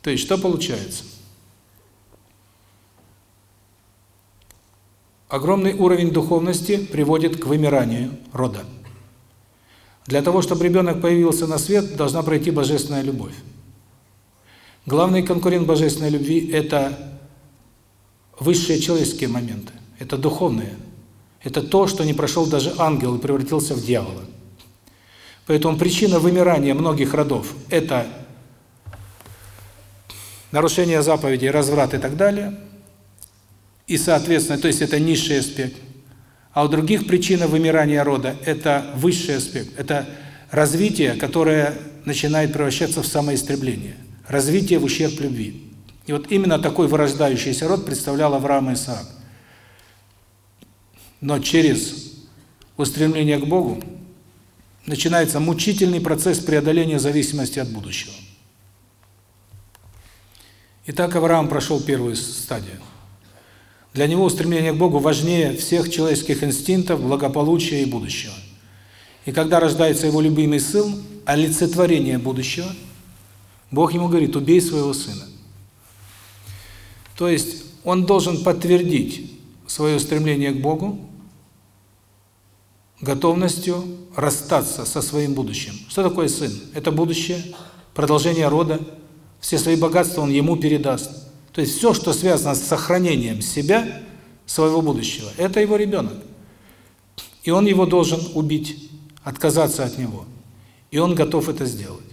A: То есть что получается? Огромный уровень духовности приводит к вымиранию рода. Для того, чтобы ребенок появился на свет, должна пройти божественная любовь. Главный конкурент божественной любви – это высшие человеческие моменты, это духовные. Это то, что не прошел даже ангел и превратился в дьявола. Поэтому причина вымирания многих родов – это нарушение заповедей, разврат и так далее. И, соответственно, то есть это низший аспект. А у других причина вымирания рода – это высший аспект. Это развитие, которое начинает превращаться в самоистребление. Развитие в ущерб любви. И вот именно такой вырождающийся род представлял Авраам и Исаак. Но через устремление к Богу начинается мучительный процесс преодоления зависимости от будущего. Итак, Авраам прошел первую стадию. Для него устремление к Богу важнее всех человеческих инстинктов, благополучия и будущего. И когда рождается его любимый сын, олицетворение будущего, Бог ему говорит, убей своего сына. То есть он должен подтвердить свое стремление к Богу готовностью расстаться со своим будущим. Что такое сын? Это будущее, продолжение рода, все свои богатства он ему передаст. То есть все, что связано с сохранением себя, своего будущего, это его ребенок. И он его должен убить, отказаться от него. И он готов это сделать.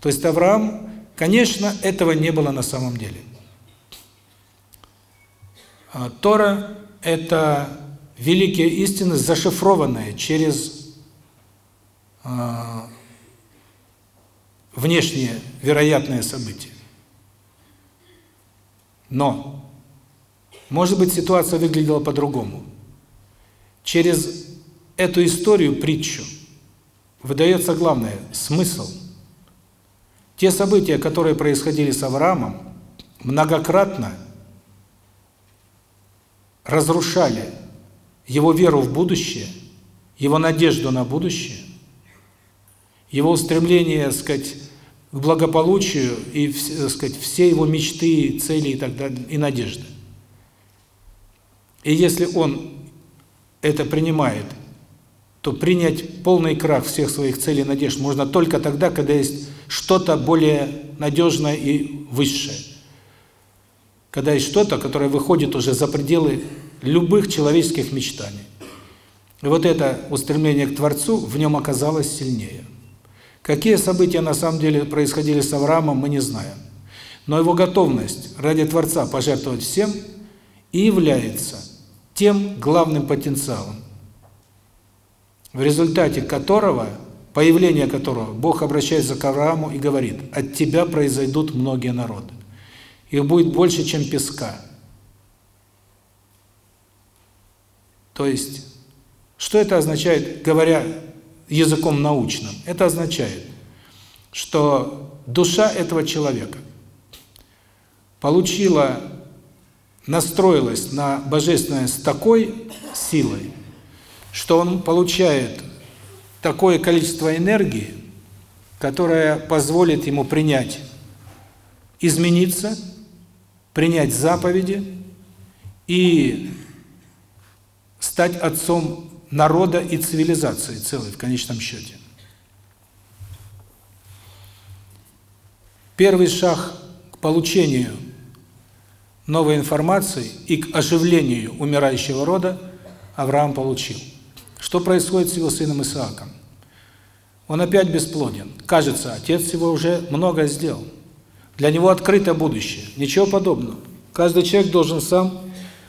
A: То есть Авраам, конечно, этого не было на самом деле. А Тора – это великие истины, зашифрованные через э, внешние вероятные события. Но, может быть, ситуация выглядела по-другому. Через эту историю, притчу, выдается главное – смысл. Те события, которые происходили с Авраамом, многократно разрушали его веру в будущее, его надежду на будущее, его устремление, сказать, к благополучию и, сказать, все его мечты, цели и так далее, и надежды. И если он это принимает, то принять полный крах всех своих целей и надежд можно только тогда, когда есть что-то более надежное и высшее. Когда есть что-то, которое выходит уже за пределы любых человеческих мечтаний. И вот это устремление к Творцу в нем оказалось сильнее. Какие события на самом деле происходили с Авраамом, мы не знаем. Но его готовность ради Творца пожертвовать всем и является тем главным потенциалом, в результате которого, появление которого, Бог обращается к Аврааму и говорит, от тебя произойдут многие народы. Их будет больше, чем песка. То есть, что это означает, говоря языком научным? Это означает, что душа этого человека получила, настроилась на божественное с такой силой, что он получает такое количество энергии, которое позволит ему принять, измениться, принять заповеди и стать отцом народа и цивилизации целой в конечном счете. Первый шаг к получению новой информации и к оживлению умирающего рода Авраам получил. Что происходит с его сыном Исааком? Он опять бесплоден. Кажется, отец его уже многое сделал. Для него открыто будущее. Ничего подобного. Каждый человек должен сам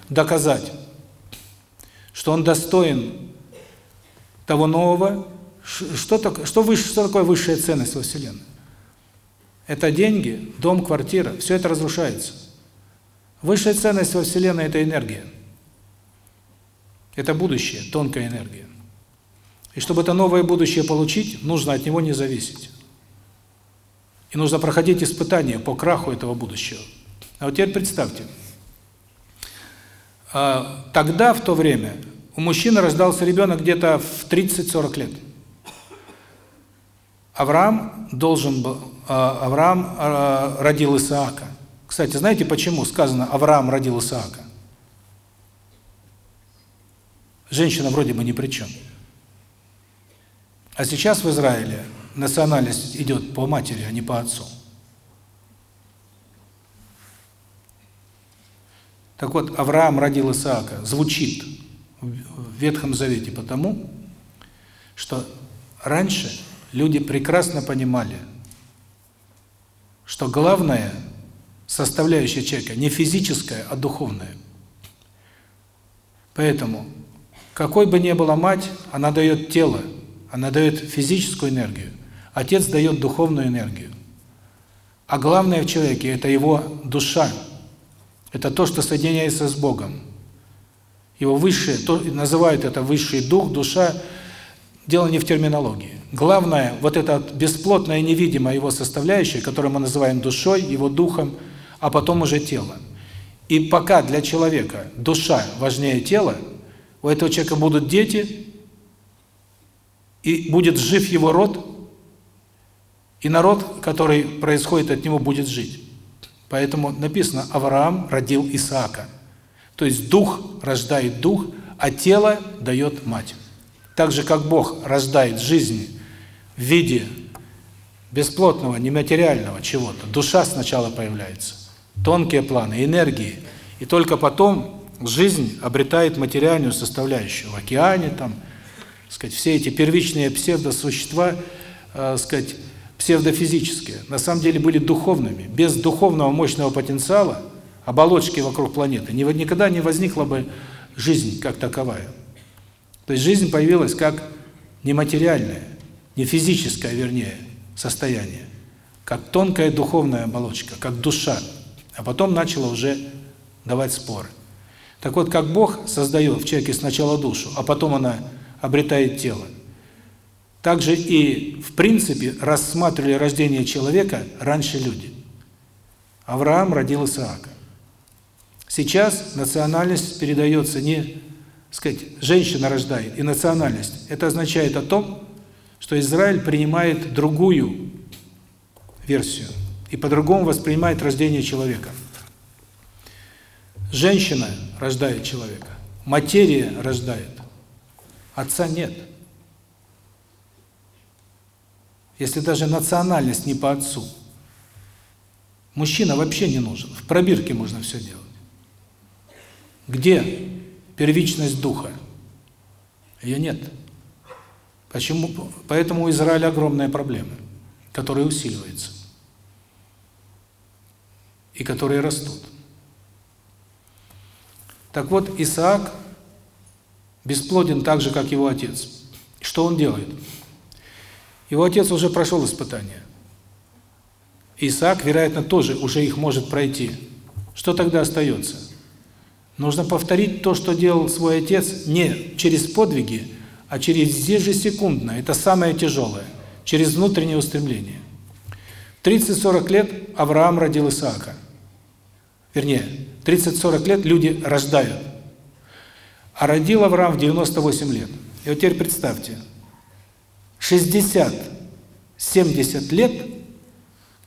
A: доказать, что он достоин того нового, что, так, что, выше, что такое высшая ценность во Вселенной? Это деньги, дом, квартира, все это разрушается. Высшая ценность во Вселенной – это энергия. Это будущее, тонкая энергия. И чтобы это новое будущее получить, нужно от него не зависеть. И нужно проходить испытания по краху этого будущего. А вот теперь представьте, а, тогда, в то время, у мужчины рождался ребенок где-то в 30-40 лет. Авраам должен был, а, Авраам а, родил Исаака. Кстати, знаете, почему сказано Авраам родил Исаака? Женщина вроде бы ни при чем. А сейчас в Израиле национальность идет по матери, а не по отцу. Так вот, Авраам родил Исаака. Звучит в Ветхом Завете потому, что раньше люди прекрасно понимали, что главная составляющая человека не физическая, а духовная. Поэтому, какой бы ни была мать, она дает тело, она дает физическую энергию. Отец дает духовную энергию. А главное в человеке – это его душа. Это то, что соединяется с Богом. Его высшее, то, называют это высший дух, душа. Дело не в терминологии. Главное, вот эта бесплотная, невидимая его составляющая, которую мы называем душой, его духом, а потом уже тело. И пока для человека душа важнее тела, у этого человека будут дети, и будет жив его род, и народ, который происходит от него, будет жить. Поэтому написано, Авраам родил Исаака. То есть дух рождает дух, а тело дает мать. Так же, как Бог рождает жизнь в виде бесплотного, нематериального чего-то. Душа сначала появляется, тонкие планы, энергии. И только потом жизнь обретает материальную составляющую. В океане там, сказать, все эти первичные псевдосущества, э, сказать, псевдофизические, на самом деле были духовными. Без духовного мощного потенциала, оболочки вокруг планеты, никогда не возникла бы жизнь как таковая. То есть жизнь появилась как нематериальная, не физическое, вернее, состояние, как тонкая духовная оболочка, как душа, а потом начала уже давать споры. Так вот, как Бог создает в человеке сначала душу, а потом она обретает тело, также и, в принципе, рассматривали рождение человека раньше люди. Авраам родил Исаака. Сейчас национальность передается не, сказать, женщина рождает, и национальность. Это означает о том, что Израиль принимает другую версию и по-другому воспринимает рождение человека. Женщина рождает человека, материя рождает, отца нет. Если даже национальность не по отцу, мужчина вообще не нужен, в пробирке можно все делать. Где первичность духа? Ее нет. Почему? Поэтому у Израиля огромные проблемы, которые усиливаются и которые растут. Так вот, Исаак бесплоден так же, как его отец. Что он делает? Его отец уже прошел испытания. Исаак, вероятно, тоже уже их может пройти. Что тогда остается? Нужно повторить то, что делал свой отец, не через подвиги, а через ежесекундно, это самое тяжелое, через внутреннее устремление. 30-40 лет Авраам родил Исаака. Вернее, 30-40 лет люди рождают. А родил Авраам в 98 лет. И вот теперь представьте, 60-70 лет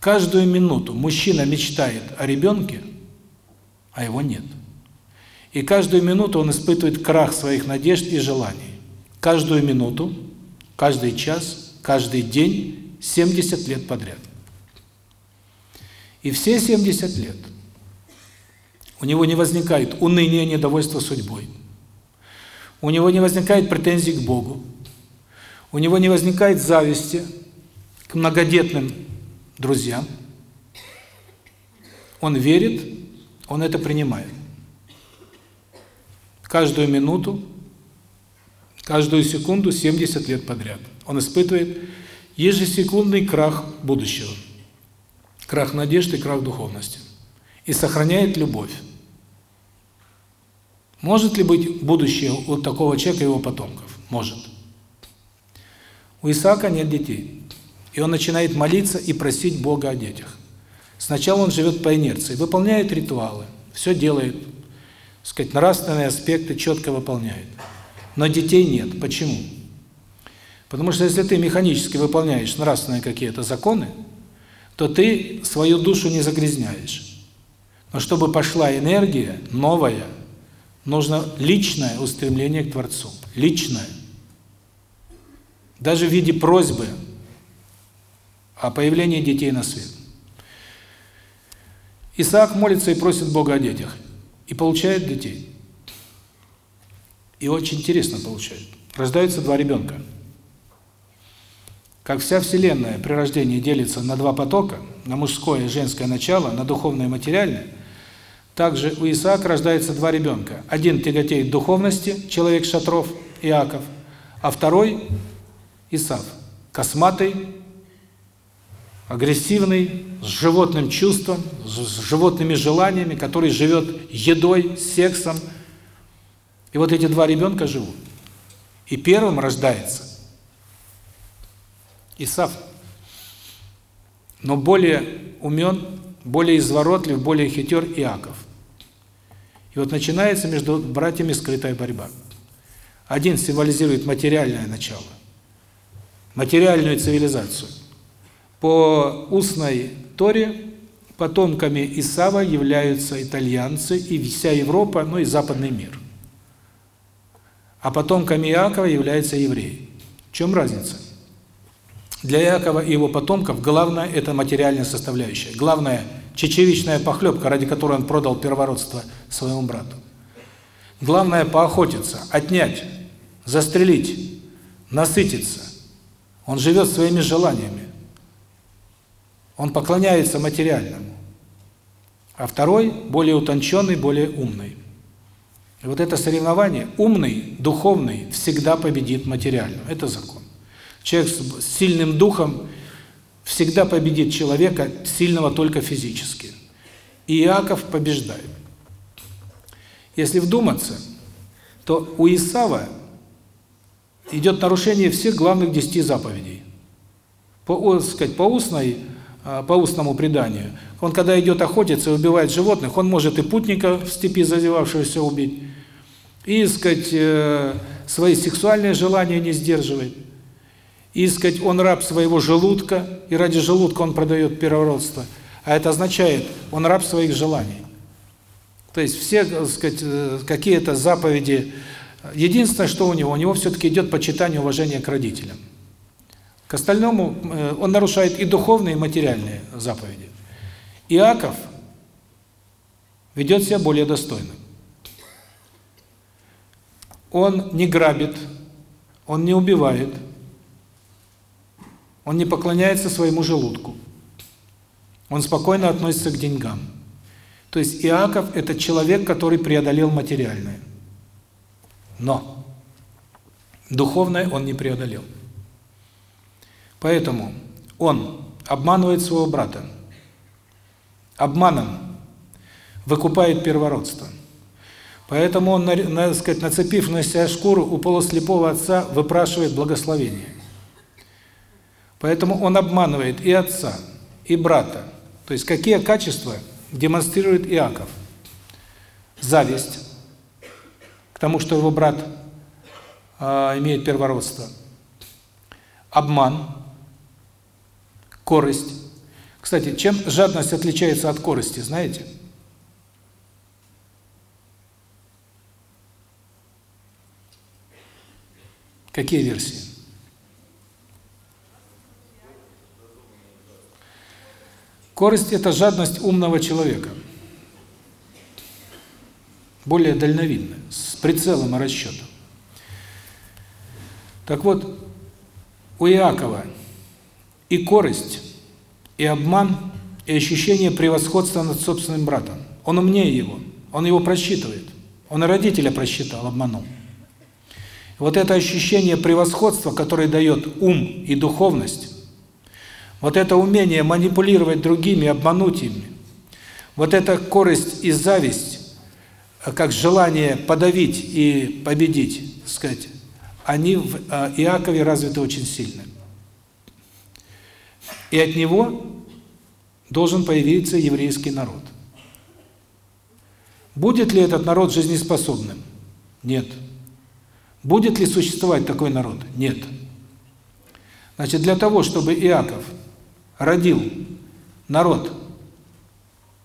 A: каждую минуту мужчина мечтает о ребенке, а его нет. И каждую минуту он испытывает крах своих надежд и желаний каждую минуту, каждый час, каждый день 70 лет подряд. И все 70 лет у него не возникает уныния, недовольства судьбой. У него не возникает претензий к Богу. У него не возникает зависти к многодетным друзьям. Он верит, он это принимает. Каждую минуту Каждую секунду 70 лет подряд. Он испытывает ежесекундный крах будущего. Крах надежды, крах духовности. И сохраняет любовь. Может ли быть будущее у такого человека и его потомков? Может. У Исаака нет детей. И он начинает молиться и просить Бога о детях. Сначала он живет по инерции, выполняет ритуалы, все делает, сказать, нравственные аспекты четко выполняет. Но детей нет. Почему? Потому что если ты механически выполняешь нравственные какие-то законы, то ты свою душу не загрязняешь. Но чтобы пошла энергия новая, нужно личное устремление к Творцу. Личное. Даже в виде просьбы о появлении детей на свет. Исаак молится и просит Бога о детях. И получает детей. И очень интересно получает. Рождаются два ребенка. как вся Вселенная при рождении делится на два потока, на мужское и женское начало, на духовное и материальное, также у Исаака рождается два ребенка. Один тяготеет духовности, человек шатров, Иаков, а второй – Исав, косматый, агрессивный, с животным чувством, с животными желаниями, который живет едой, сексом. И вот эти два ребенка живут. И первым рождается Исав. Но более умен, более изворотлив, более хитер Иаков. И вот начинается между братьями скрытая борьба. Один символизирует материальное начало, материальную цивилизацию. По устной Торе потомками Исава являются итальянцы и вся Европа, ну и западный мир. А потомками Иакова являются евреи. В чем разница? Для Иакова и его потомков главное – это материальная составляющая. Главное – чечевичная похлебка, ради которой он продал первородство своему брату. Главное – поохотиться, отнять, застрелить, насытиться. Он живет своими желаниями. Он поклоняется материальному. А второй – более утонченный, более умный. И вот это соревнование, умный, духовный, всегда победит материального. Это закон. Человек с сильным духом всегда победит человека, сильного только физически. И Иаков побеждает. Если вдуматься, то у Исава идет нарушение всех главных десяти заповедей. По, сказать, по устной а, по устному преданию. Он когда идет охотиться и убивает животных, он может и путника в степи зазевавшегося убить, и, сказать, э, свои сексуальные желания не сдерживает. И, сказать, он раб своего желудка, и ради желудка он продает первородство. А это означает, он раб своих желаний. То есть все, сказать, э, какие-то заповеди. Единственное, что у него, у него все-таки идет почитание, уважение к родителям. К остальному э, он нарушает и духовные, и материальные заповеди. Иаков ведет себя более достойно. Он не грабит, он не убивает, он не поклоняется своему желудку. Он спокойно относится к деньгам. То есть Иаков – это человек, который преодолел материальное. Но духовное он не преодолел. Поэтому он обманывает своего брата. Обманом выкупает первородство. Поэтому он, надо сказать, нацепив на себя шкуру, у полуслепого отца выпрашивает благословение. Поэтому он обманывает и отца, и брата. То есть какие качества демонстрирует Иаков? Зависть к тому, что его брат э, имеет первородство. Обман, корость. Кстати, чем жадность отличается от корости, знаете? Какие версии? Корость – это жадность умного человека. Более дальновидная, с прицелом и расчетом. Так вот, у Иакова и корость, и обман, и ощущение превосходства над собственным братом. Он умнее его, он его просчитывает. Он и родителя просчитал, обманул. Вот это ощущение превосходства, которое дает ум и духовность, вот это умение манипулировать другими, обмануть ими, вот эта корость и зависть, как желание подавить и победить, сказать, они в а, Иакове развиты очень сильно. И от него должен появиться еврейский народ. Будет ли этот народ жизнеспособным? Нет. Будет ли существовать такой народ? Нет. Значит, для того, чтобы Иаков родил народ,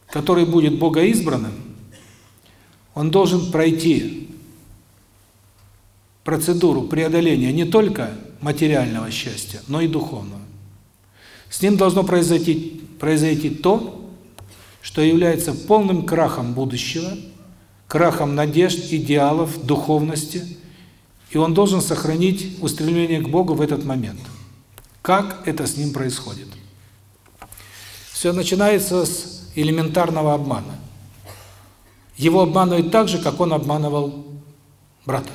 A: который будет богоизбранным, он должен пройти процедуру преодоления не только материального счастья, но и духовного. С ним должно произойти произойти то, что является полным крахом будущего, крахом надежд, идеалов, духовности, и он должен сохранить устремление к Богу в этот момент – Как это с ним происходит? Все начинается с элементарного обмана. Его обманывают так же, как он обманывал брата.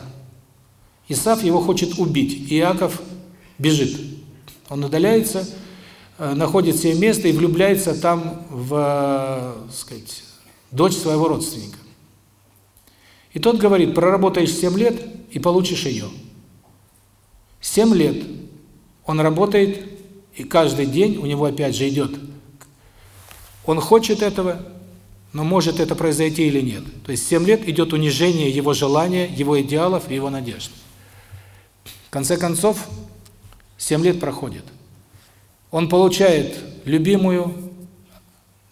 A: Исав его хочет убить, Иаков бежит. Он удаляется, э, находит себе место и влюбляется там в, э, сказать, дочь своего родственника. И тот говорит, проработаешь 7 лет и получишь ее. 7 лет он работает, и каждый день у него опять же идет. Он хочет этого, но может это произойти или нет. То есть 7 лет идет унижение его желания, его идеалов и его надежд. В конце концов, 7 лет проходит. Он получает любимую,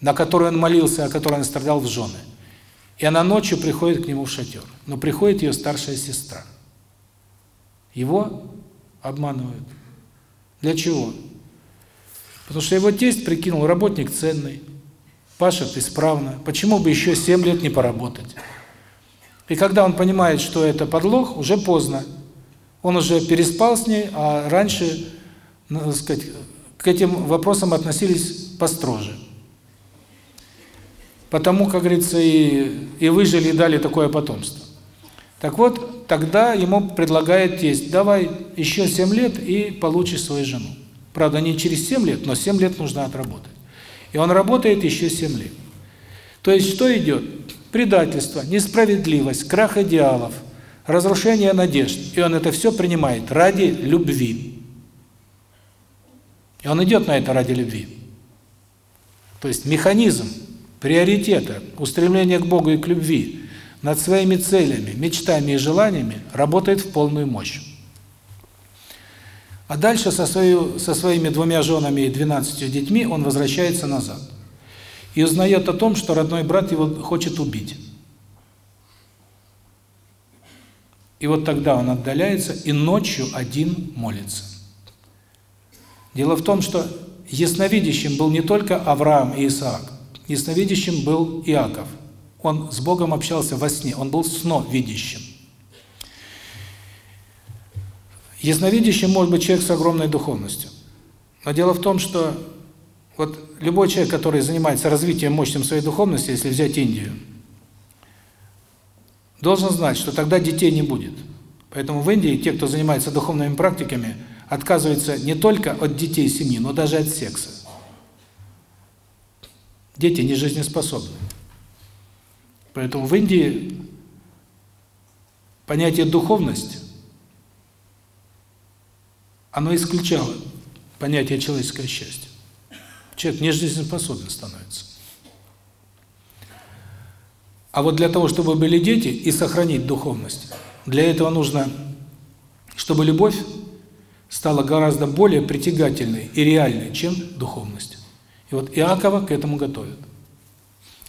A: на которую он молился, о которой он страдал в жены. И она ночью приходит к нему в шатер. Но приходит ее старшая сестра. Его обманывают. Для чего? Потому что его тесть прикинул, работник ценный, пашет исправно, почему бы еще 7 лет не поработать? И когда он понимает, что это подлог, уже поздно. Он уже переспал с ней, а раньше, ну, сказать, к этим вопросам относились построже. Потому, как говорится, и, и выжили, и дали такое потомство. Так вот, тогда ему предлагает тесть, давай еще 7 лет и получишь свою жену. Правда, не через 7 лет, но 7 лет нужно отработать. И он работает еще 7 лет. То есть что идет? Предательство, несправедливость, крах идеалов, разрушение надежд. И он это все принимает ради любви. И он идет на это ради любви. То есть механизм приоритета, устремления к Богу и к любви над своими целями, мечтами и желаниями работает в полную мощь. А дальше со, свою, со своими двумя женами и двенадцатью детьми он возвращается назад. И узнает о том, что родной брат его хочет убить. И вот тогда он отдаляется и ночью один молится. Дело в том, что ясновидящим был не только Авраам и Исаак, ясновидящим был Иаков. Он с Богом общался во сне, он был сновидящим. Ясновидящим может быть человек с огромной духовностью. Но дело в том, что вот любой человек, который занимается развитием мощным своей духовности, если взять Индию, должен знать, что тогда детей не будет. Поэтому в Индии те, кто занимается духовными практиками, отказываются не только от детей семьи, но даже от секса. Дети не жизнеспособны. Поэтому в Индии понятие духовность оно исключало понятие человеческое счастье. Человек не жизнеспособен становится. А вот для того, чтобы были дети и сохранить духовность, для этого нужно, чтобы любовь стала гораздо более притягательной и реальной, чем духовность. И вот Иакова к этому готовят.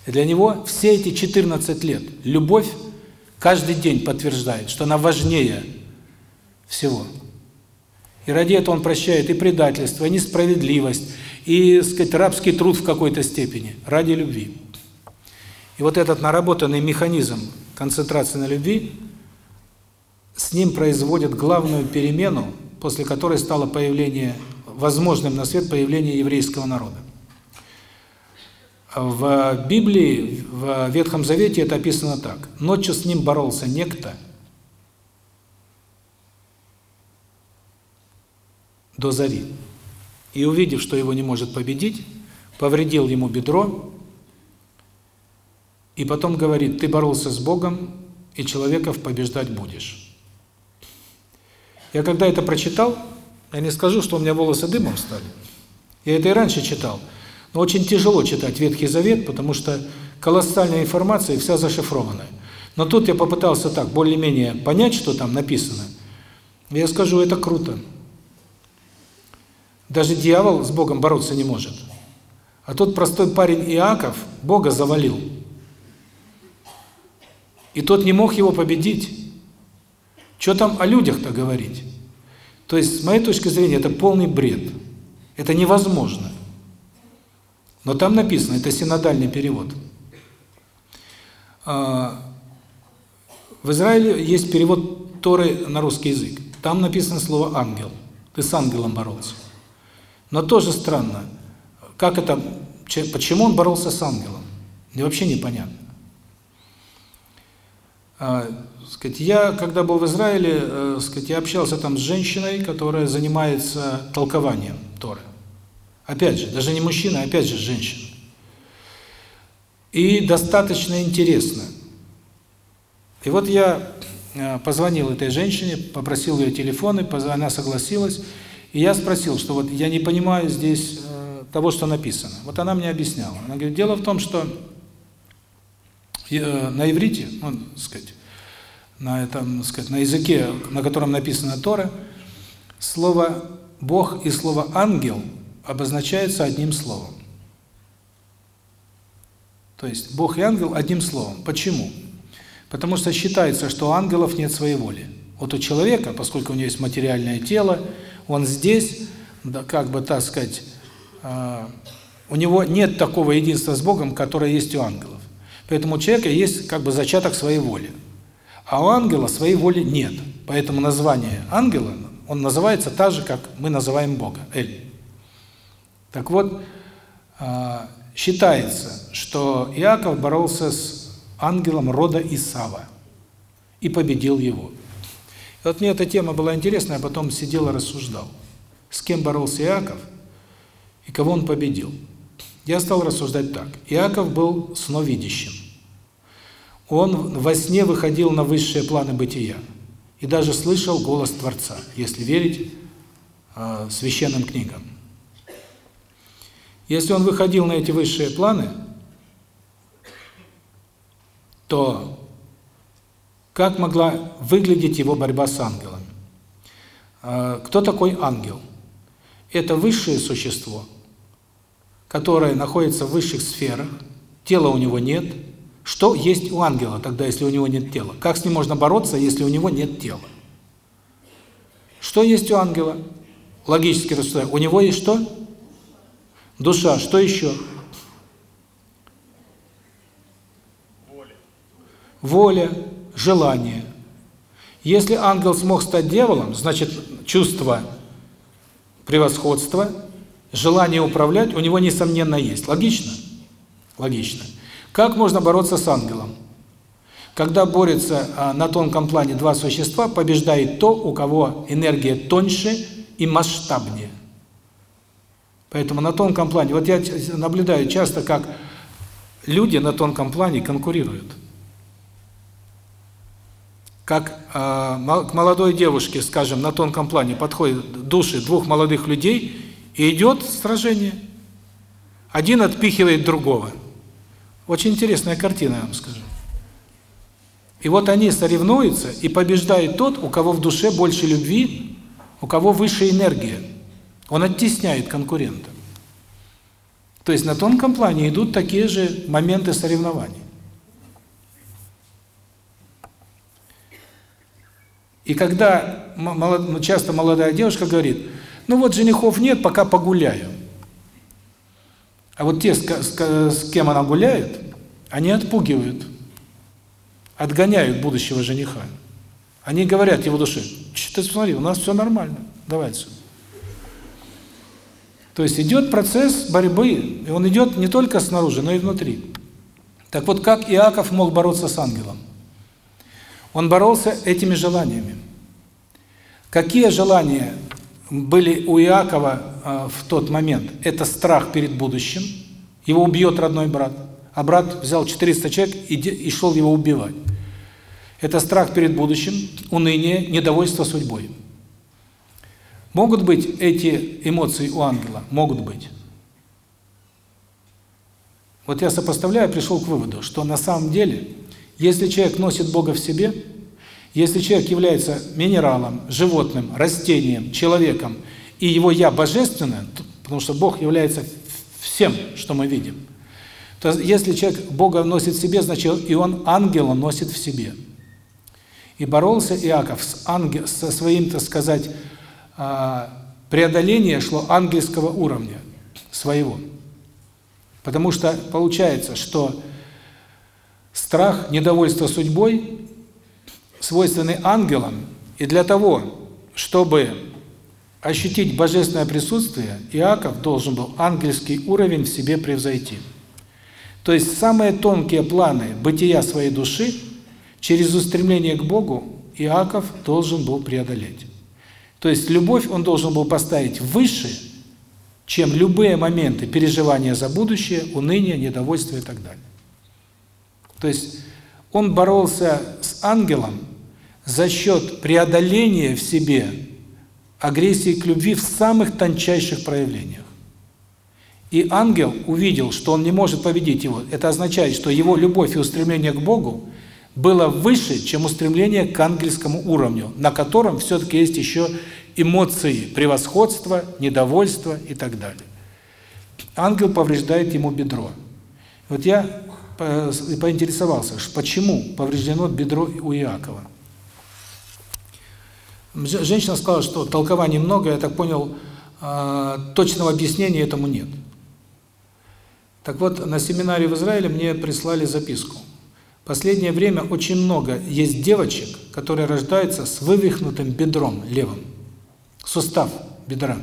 A: Для него все эти 14 лет любовь каждый день подтверждает, что она важнее всего. И ради этого он прощает и предательство, и несправедливость, и, сказать, рабский труд в какой-то степени, ради любви. И вот этот наработанный механизм концентрации на любви, с ним производит главную перемену, после которой стало появление, возможным на свет появление еврейского народа. В Библии, в Ветхом Завете это описано так. Ночью с ним боролся некто – до зари. И увидев, что его не может победить, повредил ему бедро, и потом говорит, ты боролся с Богом, и человеков побеждать будешь. Я когда это прочитал, я не скажу, что у меня волосы дымом стали. Я это и раньше читал. Но очень тяжело читать Ветхий Завет, потому что колоссальная информация вся зашифрованная. Но тут я попытался так, более-менее понять, что там написано. Я скажу, это круто. Даже дьявол с Богом бороться не может. А тот простой парень Иаков Бога завалил. И тот не мог его победить. Что там о людях-то говорить? То есть, с моей точки зрения, это полный бред. Это невозможно. Но там написано, это синодальный перевод. А, в Израиле есть перевод Торы на русский язык. Там написано слово «ангел». Ты с ангелом боролся. Но тоже странно, как это, почему он боролся с ангелом? Мне вообще непонятно. А, сказать, я, когда был в Израиле, э, сказать, я общался там с женщиной, которая занимается толкованием Торы. Опять же, даже не мужчина, а опять же женщина. И достаточно интересно. И вот я э, позвонил этой женщине, попросил ее телефоны, она согласилась. И я спросил, что вот я не понимаю здесь э, того, что написано. Вот она мне объясняла. Она говорит, дело в том, что э, на иврите, ну, сказать, на этом, сказать, на языке, на котором написано Тора, слово Бог и слово ангел обозначаются одним словом. То есть Бог и ангел одним словом. Почему? Потому что считается, что у ангелов нет своей воли. Вот у человека, поскольку у него есть материальное тело, он здесь, как бы, так сказать, э, у него нет такого единства с Богом, которое есть у ангелов. Поэтому у человека есть как бы зачаток своей воли. А у ангела своей воли нет. Поэтому название ангела, он называется так же, как мы называем Бога, Эль. Так вот, э, считается, что Иаков боролся с ангелом рода Исава и победил его. Вот мне эта тема была интересна, я потом сидел и рассуждал. С кем боролся Иаков и кого он победил. Я стал рассуждать так. Иаков был сновидящим. Он во сне выходил на высшие планы бытия и даже слышал голос Творца, если верить э, священным книгам. Если он выходил на эти высшие планы, то как могла выглядеть его борьба с ангелами? А, кто такой ангел? Это высшее существо, которое находится в высших сферах, тела у него нет. Что есть у ангела тогда, если у него нет тела? Как с ним можно бороться, если у него нет тела? Что есть у ангела? Логически рассуждая, у него есть что? Душа. Что еще? Воля. Воля желание. Если ангел смог стать дьяволом, значит, чувство превосходства, желание управлять у него, несомненно, есть. Логично? Логично. Как можно бороться с ангелом? Когда борются а, на тонком плане два существа, побеждает то, у кого энергия тоньше и масштабнее. Поэтому на тонком плане, вот я наблюдаю часто, как люди на тонком плане конкурируют как э, к молодой девушке, скажем, на тонком плане подходят души двух молодых людей, и идет сражение. Один отпихивает другого. Очень интересная картина, я вам скажу. И вот они соревнуются, и побеждает тот, у кого в душе больше любви, у кого выше энергия. Он оттесняет конкурента. То есть на тонком плане идут такие же моменты соревнований. И когда ну, часто молодая девушка говорит, ну вот женихов нет, пока погуляю. А вот те, с, кем она гуляет, они отпугивают, отгоняют будущего жениха. Они говорят его душе, ты смотри, у нас все нормально, давай отсюда. То есть идет процесс борьбы, и он идет не только снаружи, но и внутри. Так вот, как Иаков мог бороться с ангелом? Он боролся этими желаниями. Какие желания были у Иакова э, в тот момент? Это страх перед будущим. Его убьет родной брат. А брат взял 400 человек и, шел его убивать. Это страх перед будущим, уныние, недовольство судьбой. Могут быть эти эмоции у ангела? Могут быть. Вот я сопоставляю, пришел к выводу, что на самом деле если человек носит Бога в себе, если человек является минералом, животным, растением, человеком, и его «я» божественное, потому что Бог является всем, что мы видим, то если человек Бога носит в себе, значит и он ангела носит в себе. И боролся Иаков с ангел, со своим, так сказать, а, преодоление шло ангельского уровня своего. Потому что получается, что Страх, недовольство судьбой свойственны ангелам, и для того, чтобы ощутить божественное присутствие, Иаков должен был ангельский уровень в себе превзойти. То есть самые тонкие планы бытия своей души через устремление к Богу Иаков должен был преодолеть. То есть любовь он должен был поставить выше, чем любые моменты переживания за будущее, уныния, недовольства и так далее. То есть он боролся с ангелом за счет преодоления в себе агрессии к любви в самых тончайших проявлениях. И ангел увидел, что он не может победить его. Это означает, что его любовь и устремление к Богу было выше, чем устремление к ангельскому уровню, на котором все-таки есть еще эмоции превосходства, недовольства и так далее. Ангел повреждает ему бедро. Вот я поинтересовался, почему повреждено бедро у Иакова. Женщина сказала, что толкований много, я так понял, а, точного объяснения этому нет. Так вот, на семинаре в Израиле мне прислали записку. Последнее время очень много есть девочек, которые рождаются с вывихнутым бедром левым. Сустав бедра.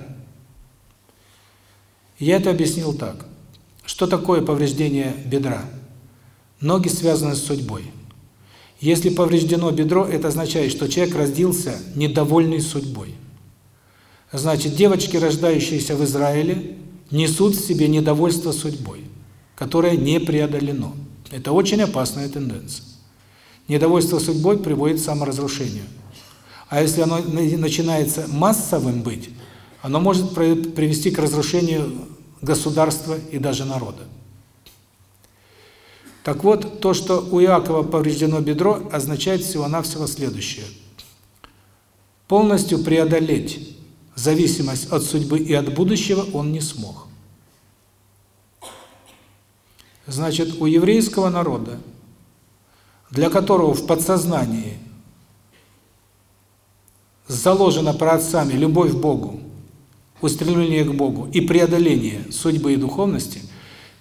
A: Я это объяснил так. Что такое повреждение бедра? Ноги связаны с судьбой. Если повреждено бедро, это означает, что человек родился недовольный судьбой. Значит, девочки, рождающиеся в Израиле, несут в себе недовольство судьбой, которое не преодолено. Это очень опасная тенденция. Недовольство судьбой приводит к саморазрушению. А если оно начинается массовым быть, оно может привести к разрушению государства и даже народа. Так вот, то, что у Иакова повреждено бедро, означает всего-навсего следующее. Полностью преодолеть зависимость от судьбы и от будущего он не смог. Значит, у еврейского народа, для которого в подсознании заложена праотцами любовь к Богу, устремление к Богу и преодоление судьбы и духовности,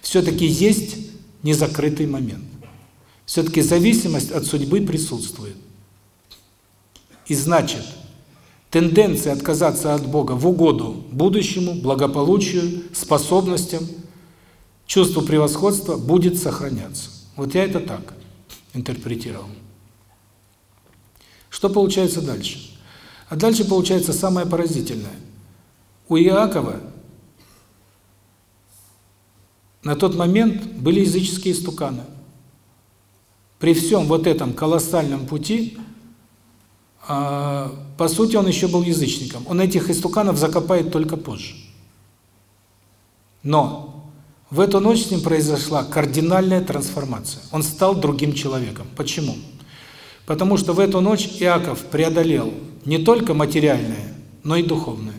A: все-таки есть незакрытый момент. Все-таки зависимость от судьбы присутствует. И значит, тенденция отказаться от Бога в угоду будущему, благополучию, способностям, чувству превосходства будет сохраняться. Вот я это так интерпретировал. Что получается дальше? А дальше получается самое поразительное. У Иакова на тот момент были языческие стуканы. При всем вот этом колоссальном пути, а, по сути, он еще был язычником. Он этих истуканов закопает только позже. Но в эту ночь с ним произошла кардинальная трансформация. Он стал другим человеком. Почему? Потому что в эту ночь Иаков преодолел не только материальное, но и духовное.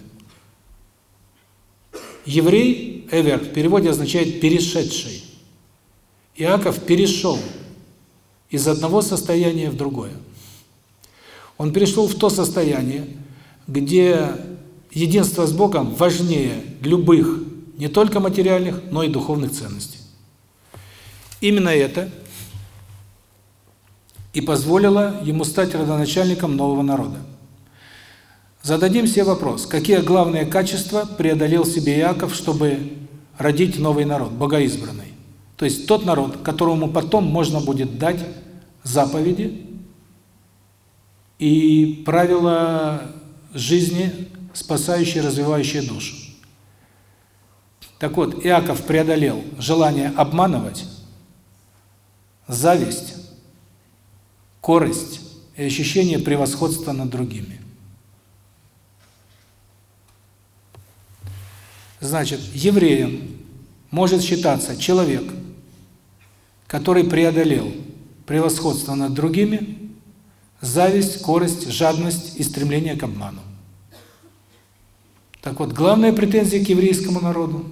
A: Еврей, Эвер, в переводе означает «перешедший». Иаков перешел из одного состояния в другое. Он перешел в то состояние, где единство с Богом важнее любых, не только материальных, но и духовных ценностей. Именно это и позволило ему стать родоначальником нового народа. Зададим себе вопрос, какие главные качества преодолел себе Иаков, чтобы родить новый народ, богоизбранный? То есть тот народ, которому потом можно будет дать заповеди и правила жизни, спасающие, развивающие душу. Так вот, Иаков преодолел желание обманывать, зависть, корость и ощущение превосходства над другими. Значит, евреем может считаться человек, который преодолел превосходство над другими, зависть, корость, жадность и стремление к обману. Так вот, главная претензия к еврейскому народу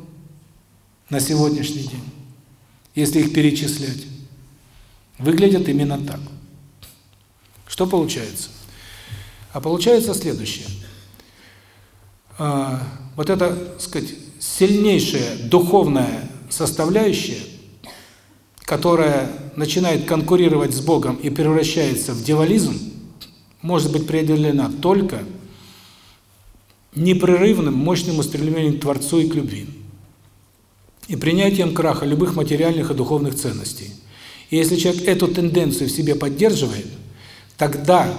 A: на сегодняшний день, если их перечислять, выглядит именно так. Что получается? А получается следующее. Вот эта, так сказать, сильнейшая духовная составляющая, которая начинает конкурировать с Богом и превращается в дьяволизм, может быть преодолена только непрерывным, мощным устремлением к Творцу и к любви. И принятием краха любых материальных и духовных ценностей. И если человек эту тенденцию в себе поддерживает, тогда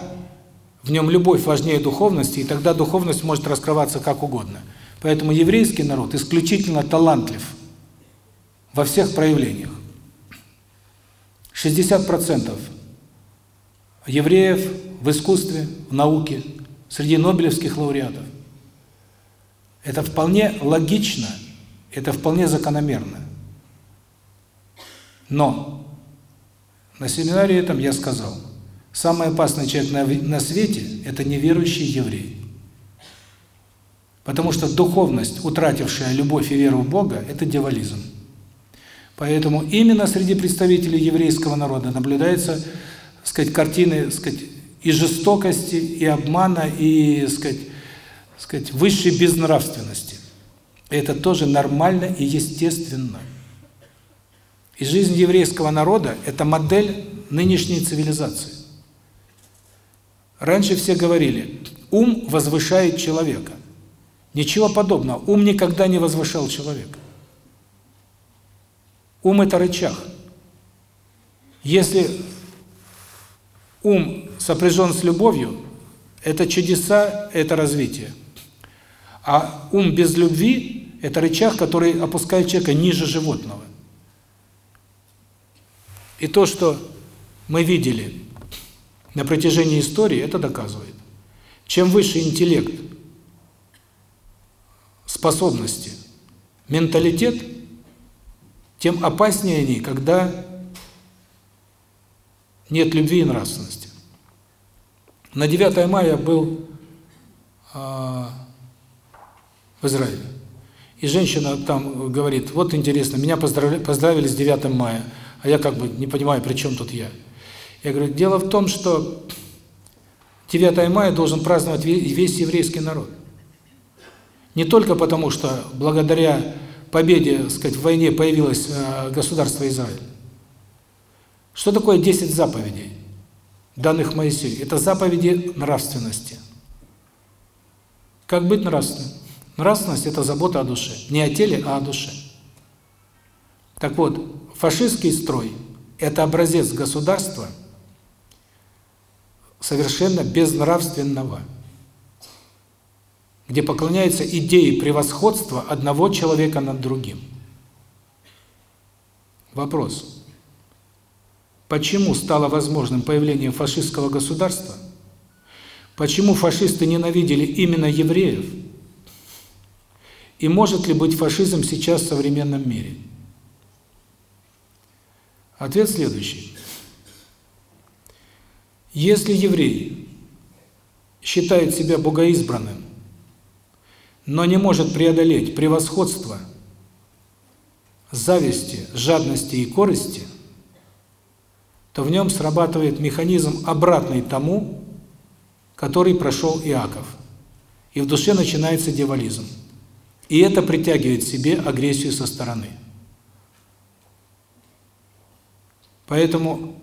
A: в нем любовь важнее духовности, и тогда духовность может раскрываться как угодно. Поэтому еврейский народ исключительно талантлив во всех проявлениях. 60% евреев в искусстве, в науке, среди нобелевских лауреатов. Это вполне логично, это вполне закономерно. Но на семинаре этом я сказал, самый опасный человек на, на свете – это неверующий еврей. Потому что духовность, утратившая любовь и веру в Бога – это дьяволизм. Поэтому именно среди представителей еврейского народа наблюдается, сказать, картины, сказать, и жестокости, и обмана, и, сказать, сказать, высшей безнравственности. Это тоже нормально и естественно. И жизнь еврейского народа – это модель нынешней цивилизации. Раньше все говорили, ум возвышает человека. Ничего подобного. Ум никогда не возвышал человека. Ум – это рычаг. Если ум сопряжен с любовью, это чудеса, это развитие. А ум без любви – это рычаг, который опускает человека ниже животного. И то, что мы видели на протяжении истории, это доказывает. Чем выше интеллект, способности, менталитет, тем опаснее они, когда нет любви и нравственности. На 9 мая был э, в Израиле. И женщина там говорит, вот интересно, меня поздравили, поздравили с 9 мая, а я как бы не понимаю, при чем тут я. Я говорю, дело в том, что 9 мая должен праздновать весь еврейский народ. Не только потому, что благодаря победе, так сказать, в войне появилось э, государство Израиль, что такое 10 заповедей, данных Моисею? Это заповеди нравственности. Как быть нравственным? Нравственность – это забота о душе. Не о теле, а о душе. Так вот, фашистский строй – это образец государства совершенно безнравственного, где поклоняется идее превосходства одного человека над другим. Вопрос. Почему стало возможным появление фашистского государства? Почему фашисты ненавидели именно евреев? И может ли быть фашизм сейчас в современном мире? Ответ следующий. Если еврей считает себя богоизбранным, но не может преодолеть превосходство, зависти, жадности и корысти – то в нем срабатывает механизм обратный тому, который прошел Иаков. И в душе начинается дьяволизм. И это притягивает к себе агрессию со стороны. Поэтому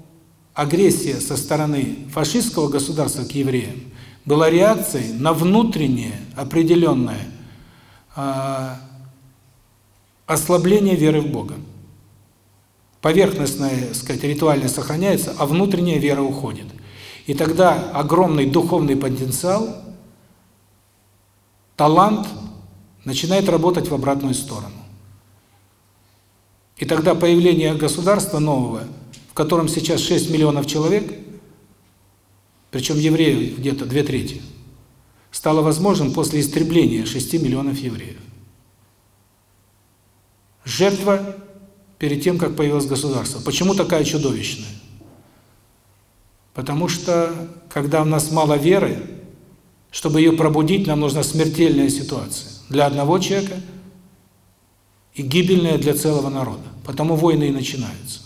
A: агрессия со стороны фашистского государства к евреям была реакцией на внутреннее определенное ослабление веры в Бога поверхностное, сказать, ритуальное сохраняется, а внутренняя вера уходит. И тогда огромный духовный потенциал, талант начинает работать в обратную сторону. И тогда появление государства нового, в котором сейчас 6 миллионов человек, причем евреев где-то две трети, стало возможным после истребления 6 миллионов евреев. Жертва перед тем, как появилось государство. Почему такая чудовищная? Потому что, когда у нас мало веры, чтобы ее пробудить, нам нужна смертельная ситуация. Для одного человека и гибельная для целого народа. Потому войны и начинаются.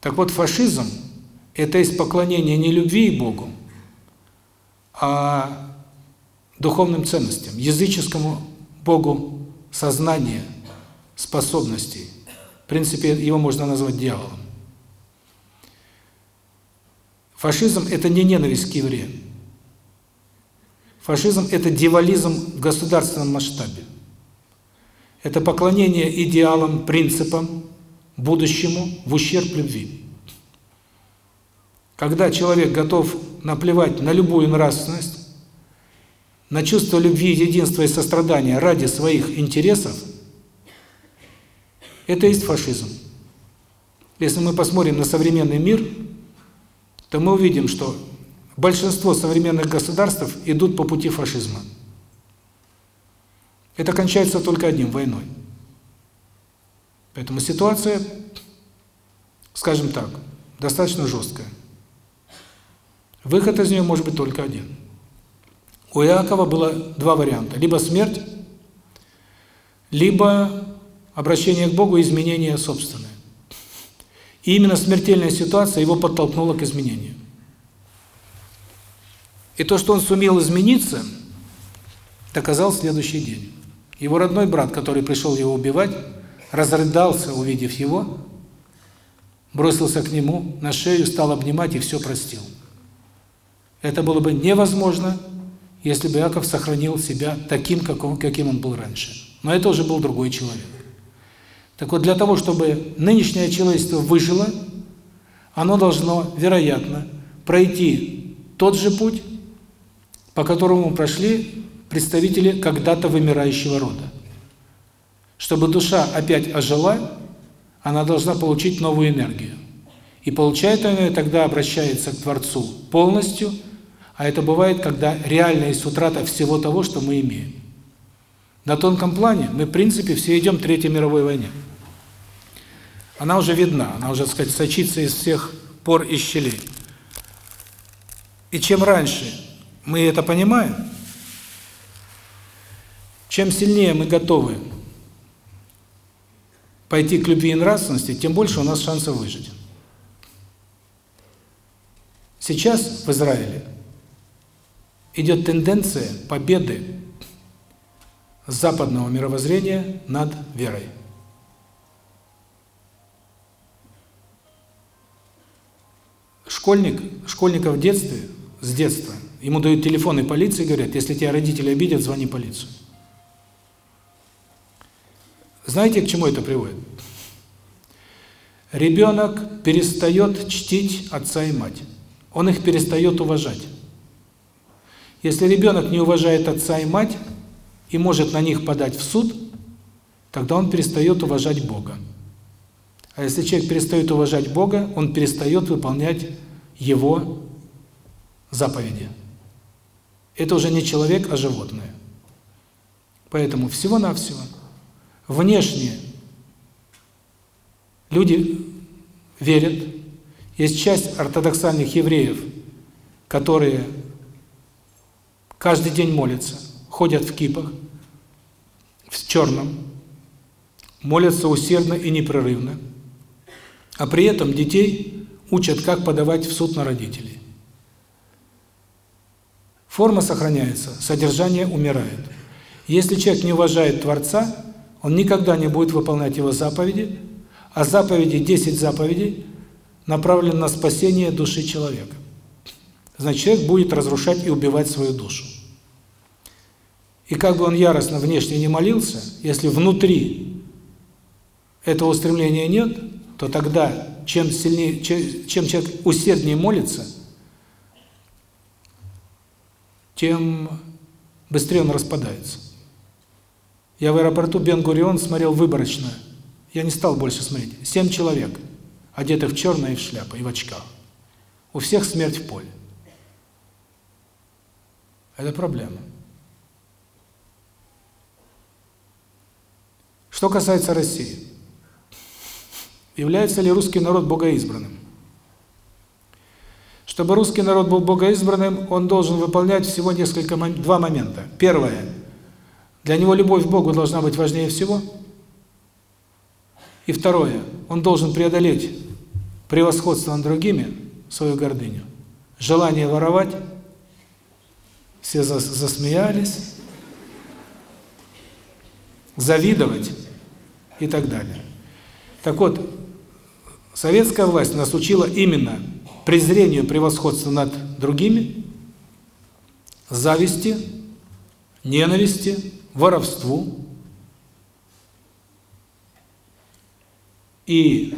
A: Так вот, фашизм – это из поклонения не любви к Богу, а духовным ценностям, языческому Богу сознания – способностей. В принципе, его можно назвать дьяволом. Фашизм – это не ненависть к евреям. Фашизм – это дивализм в государственном масштабе. Это поклонение идеалам, принципам, будущему в ущерб любви. Когда человек готов наплевать на любую нравственность, на чувство любви, единства и сострадания ради своих интересов, это есть фашизм. Если мы посмотрим на современный мир, то мы увидим, что большинство современных государств идут по пути фашизма. Это кончается только одним – войной. Поэтому ситуация, скажем так, достаточно жесткая. Выход из нее может быть только один. У Иакова было два варианта. Либо смерть, либо обращение к Богу и изменение собственное. И именно смертельная ситуация его подтолкнула к изменению. И то, что он сумел измениться, доказал следующий день. Его родной брат, который пришел его убивать, разрыдался, увидев его, бросился к нему на шею, стал обнимать и все простил. Это было бы невозможно, если бы Иаков сохранил себя таким, каким он был раньше. Но это уже был другой человек. Так вот, для того, чтобы нынешнее человечество выжило, оно должно, вероятно, пройти тот же путь, по которому прошли представители когда-то вымирающего рода. Чтобы душа опять ожила, она должна получить новую энергию. И получает она тогда обращается к Творцу полностью, а это бывает, когда реально есть утрата всего того, что мы имеем. На тонком плане мы, в принципе, все идем к Третьей мировой войне. Она уже видна, она уже, так сказать, сочится из всех пор и щелей. И чем раньше мы это понимаем, чем сильнее мы готовы пойти к любви и нравственности, тем больше у нас шансов выжить. Сейчас в Израиле идет тенденция победы западного мировоззрения над верой. Школьник, школьника в детстве, с детства, ему дают телефоны полиции и говорят, если тебя родители обидят, звони полицию. Знаете, к чему это приводит? Ребенок перестает чтить отца и мать. Он их перестает уважать. Если ребенок не уважает отца и мать и может на них подать в суд, тогда он перестает уважать Бога. А если человек перестает уважать Бога, он перестает выполнять Его заповеди. Это уже не человек, а животное. Поэтому всего-навсего внешне люди верят, есть часть ортодоксальных евреев, которые каждый день молятся, ходят в кипах, в черном, молятся усердно и непрерывно, а при этом детей учат, как подавать в суд на родителей. Форма сохраняется, содержание умирает. Если человек не уважает Творца, он никогда не будет выполнять его заповеди, а заповеди, 10 заповедей, направлены на спасение души человека. Значит, человек будет разрушать и убивать свою душу. И как бы он яростно внешне не молился, если внутри этого устремления нет, то тогда, чем сильнее, чем человек усерднее молится, тем быстрее он распадается. Я в аэропорту Бен-Гурион смотрел выборочно. Я не стал больше смотреть. Семь человек, одетых в черное и в шляпу, и в очках. У всех смерть в поле. Это проблема. Что касается России. Является ли русский народ богоизбранным? Чтобы русский народ был богоизбранным, он должен выполнять всего несколько два момента. Первое для него любовь к Богу должна быть важнее всего. И второе, он должен преодолеть превосходство над другими, свою гордыню, желание воровать, все засмеялись, завидовать и так далее. Так вот, советская власть нас учила именно презрению превосходства над другими, зависти, ненависти, воровству. И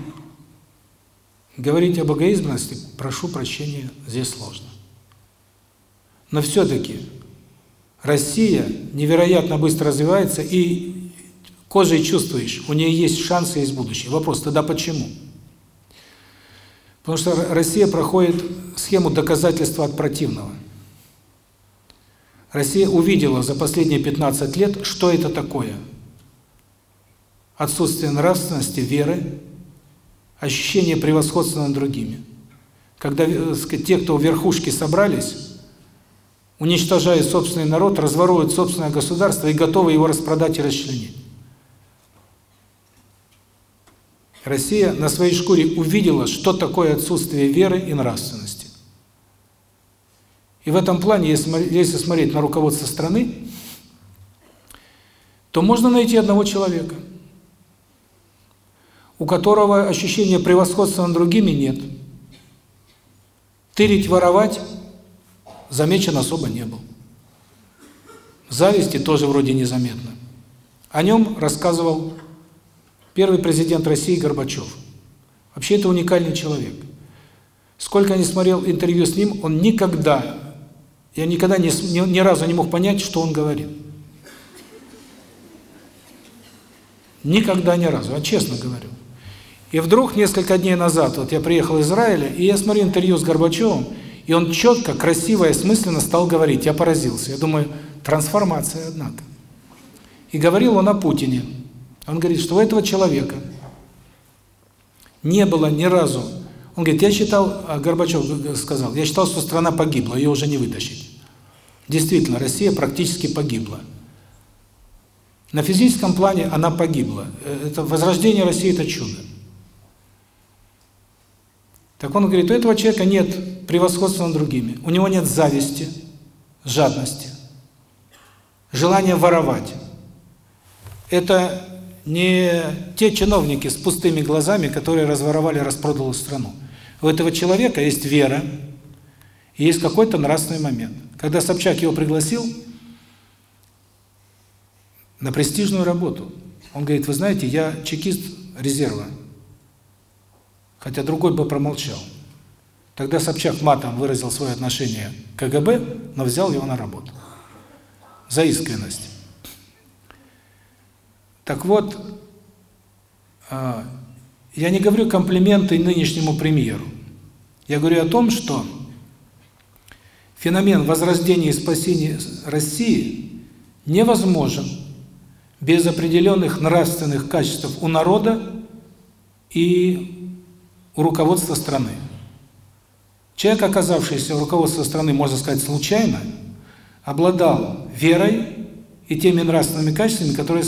A: говорить об эгоизмности, прошу прощения, здесь сложно. Но все-таки Россия невероятно быстро развивается, и кожей чувствуешь, у нее есть шансы, есть будущее. Вопрос, тогда почему? Потому что Россия проходит схему доказательства от противного. Россия увидела за последние 15 лет, что это такое. Отсутствие нравственности, веры, ощущение превосходства над другими. Когда э, сказать, те, кто у верхушки собрались, уничтожают собственный народ, разворуют собственное государство и готовы его распродать и расчленить. Россия на своей шкуре увидела, что такое отсутствие веры и нравственности. И в этом плане, если, смотреть на руководство страны, то можно найти одного человека, у которого ощущения превосходства над другими нет. Тырить, воровать замечен особо не был. Зависти тоже вроде незаметно. О нем рассказывал первый президент России Горбачев. Вообще это уникальный человек. Сколько я не смотрел интервью с ним, он никогда, я никогда ни, ни, ни разу не мог понять, что он говорит. Никогда ни разу, я честно говорю. И вдруг несколько дней назад, вот я приехал из Израиля, и я смотрю интервью с Горбачевым, и он четко, красиво и смысленно стал говорить. Я поразился. Я думаю, трансформация, однако. И говорил он о Путине. Он говорит, что у этого человека не было ни разу... Он говорит, я считал, а Горбачев сказал, я считал, что страна погибла, ее уже не вытащить. Действительно, Россия практически погибла. На физическом плане она погибла. Это возрождение России – это чудо. Так он говорит, у этого человека нет превосходства над другими, у него нет зависти, жадности, желания воровать. Это не те чиновники с пустыми глазами, которые разворовали, распродали страну. У этого человека есть вера, и есть какой-то нравственный момент. Когда Собчак его пригласил на престижную работу, он говорит, вы знаете, я чекист резерва, хотя другой бы промолчал. Тогда Собчак матом выразил свое отношение к КГБ, но взял его на работу. За искренность. Так вот, а, я не говорю комплименты нынешнему премьеру. Я говорю о том, что феномен возрождения и спасения России невозможен без определенных нравственных качеств у народа и у руководства страны. Человек, оказавшийся в руководстве страны, можно сказать, случайно, обладал верой и теми нравственными качествами, которые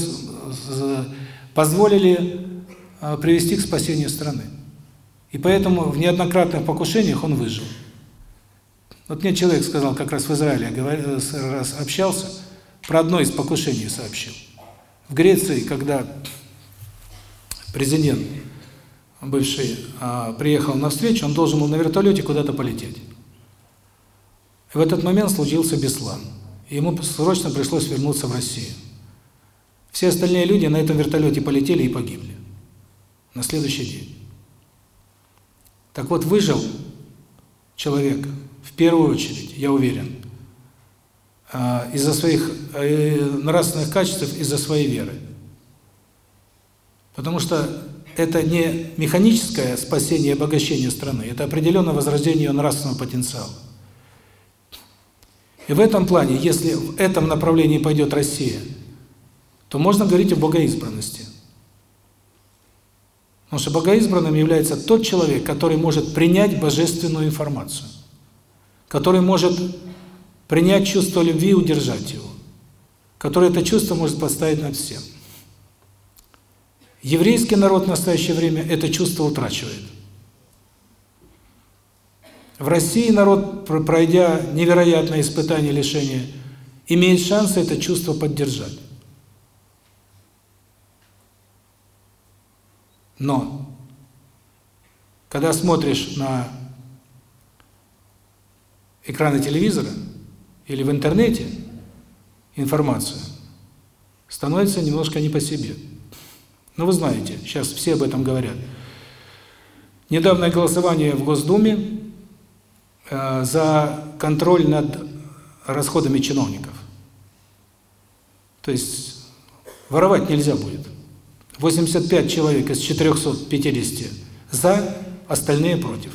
A: позволили а, привести к спасению страны. И поэтому в неоднократных покушениях он выжил. Вот мне человек сказал, как раз в Израиле, раз общался, про одно из покушений сообщил. В Греции, когда президент бывший а, приехал на встречу, он должен был на вертолете куда-то полететь. И в этот момент случился Беслан. И ему срочно пришлось вернуться в Россию. Все остальные люди на этом вертолете полетели и погибли. На следующий день. Так вот, выжил человек, в первую очередь, я уверен, а, из-за своих э, нравственных качеств, из-за своей веры. Потому что это не механическое спасение и обогащение страны, это определенное возрождение ее нравственного потенциала. И в этом плане, если в этом направлении пойдет Россия, то можно говорить о богоизбранности. Потому что богоизбранным является тот человек, который может принять божественную информацию, который может принять чувство любви и удержать его, который это чувство может поставить над всем. Еврейский народ в настоящее время это чувство утрачивает. В России народ, пройдя невероятное испытание лишения, имеет шанс это чувство поддержать. Но, когда смотришь на экраны телевизора или в интернете информацию, становится немножко не по себе. Но ну, вы знаете, сейчас все об этом говорят. Недавнее голосование в Госдуме э, за контроль над расходами чиновников. То есть воровать нельзя будет. 85 человек из 450 за, остальные против.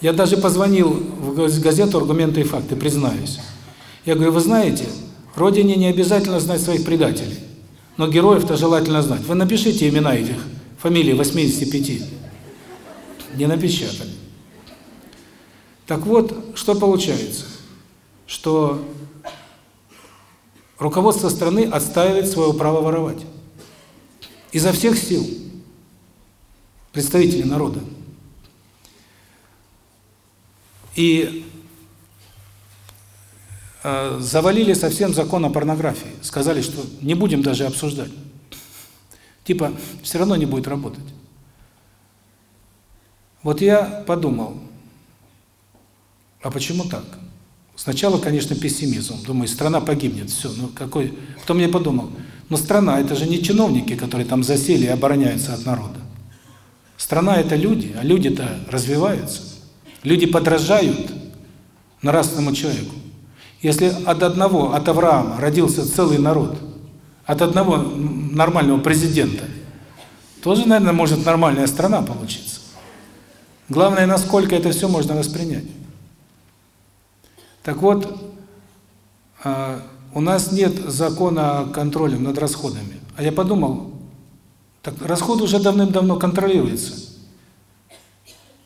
A: Я даже позвонил в газету «Аргументы и факты», признаюсь. Я говорю, вы знаете, Родине не обязательно знать своих предателей, но героев-то желательно знать. Вы напишите имена этих, фамилии 85. Не напечатали. Так вот, что получается? Что руководство страны отстаивает свое право воровать. Изо всех сил. Представители народа. И э, завалили совсем закон о порнографии. Сказали, что не будем даже обсуждать. Типа, все равно не будет работать. Вот я подумал, а почему так? Сначала, конечно, пессимизм. Думаю, страна погибнет, все. Ну какой... Кто мне подумал? Но страна – это же не чиновники, которые там засели и обороняются от народа. Страна – это люди, а люди-то развиваются. Люди подражают нравственному человеку. Если от одного, от Авраама родился целый народ, от одного нормального президента, тоже, наверное, может нормальная страна получиться. Главное, насколько это все можно воспринять. Так вот, а, у нас нет закона о контроле над расходами. А я подумал, так расход уже давным-давно контролируется.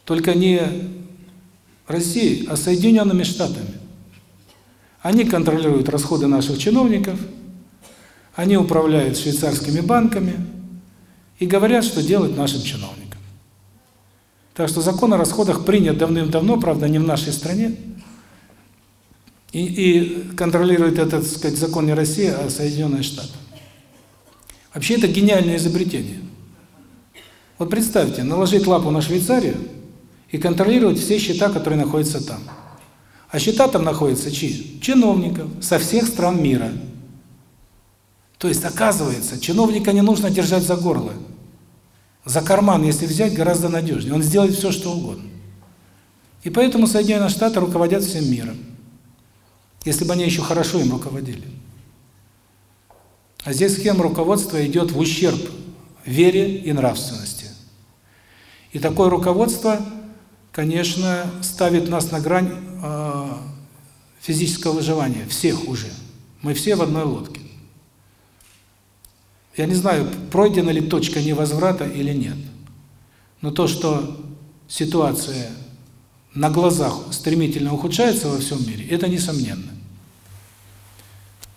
A: Только не Россией, а Соединенными Штатами. Они контролируют расходы наших чиновников, они управляют швейцарскими банками и говорят, что делать нашим чиновникам. Так что закон о расходах принят давным-давно, правда, не в нашей стране, и, и контролирует этот, так сказать, закон не Россия, а Соединенные Штаты. Вообще это гениальное изобретение. Вот представьте, наложить лапу на Швейцарию и контролировать все счета, которые находятся там. А счета там находятся чьи? Чиновников со всех стран мира. То есть, оказывается, чиновника не нужно держать за горло. За карман, если взять, гораздо надежнее. Он сделает все, что угодно. И поэтому Соединенные Штаты руководят всем миром если бы они еще хорошо им руководили. А здесь схема руководства идет в ущерб вере и нравственности. И такое руководство, конечно, ставит нас на грань э, физического выживания, всех уже. Мы все в одной лодке. Я не знаю, пройдена ли точка невозврата или нет. Но то, что ситуация на глазах стремительно ухудшается во всем мире, это несомненно.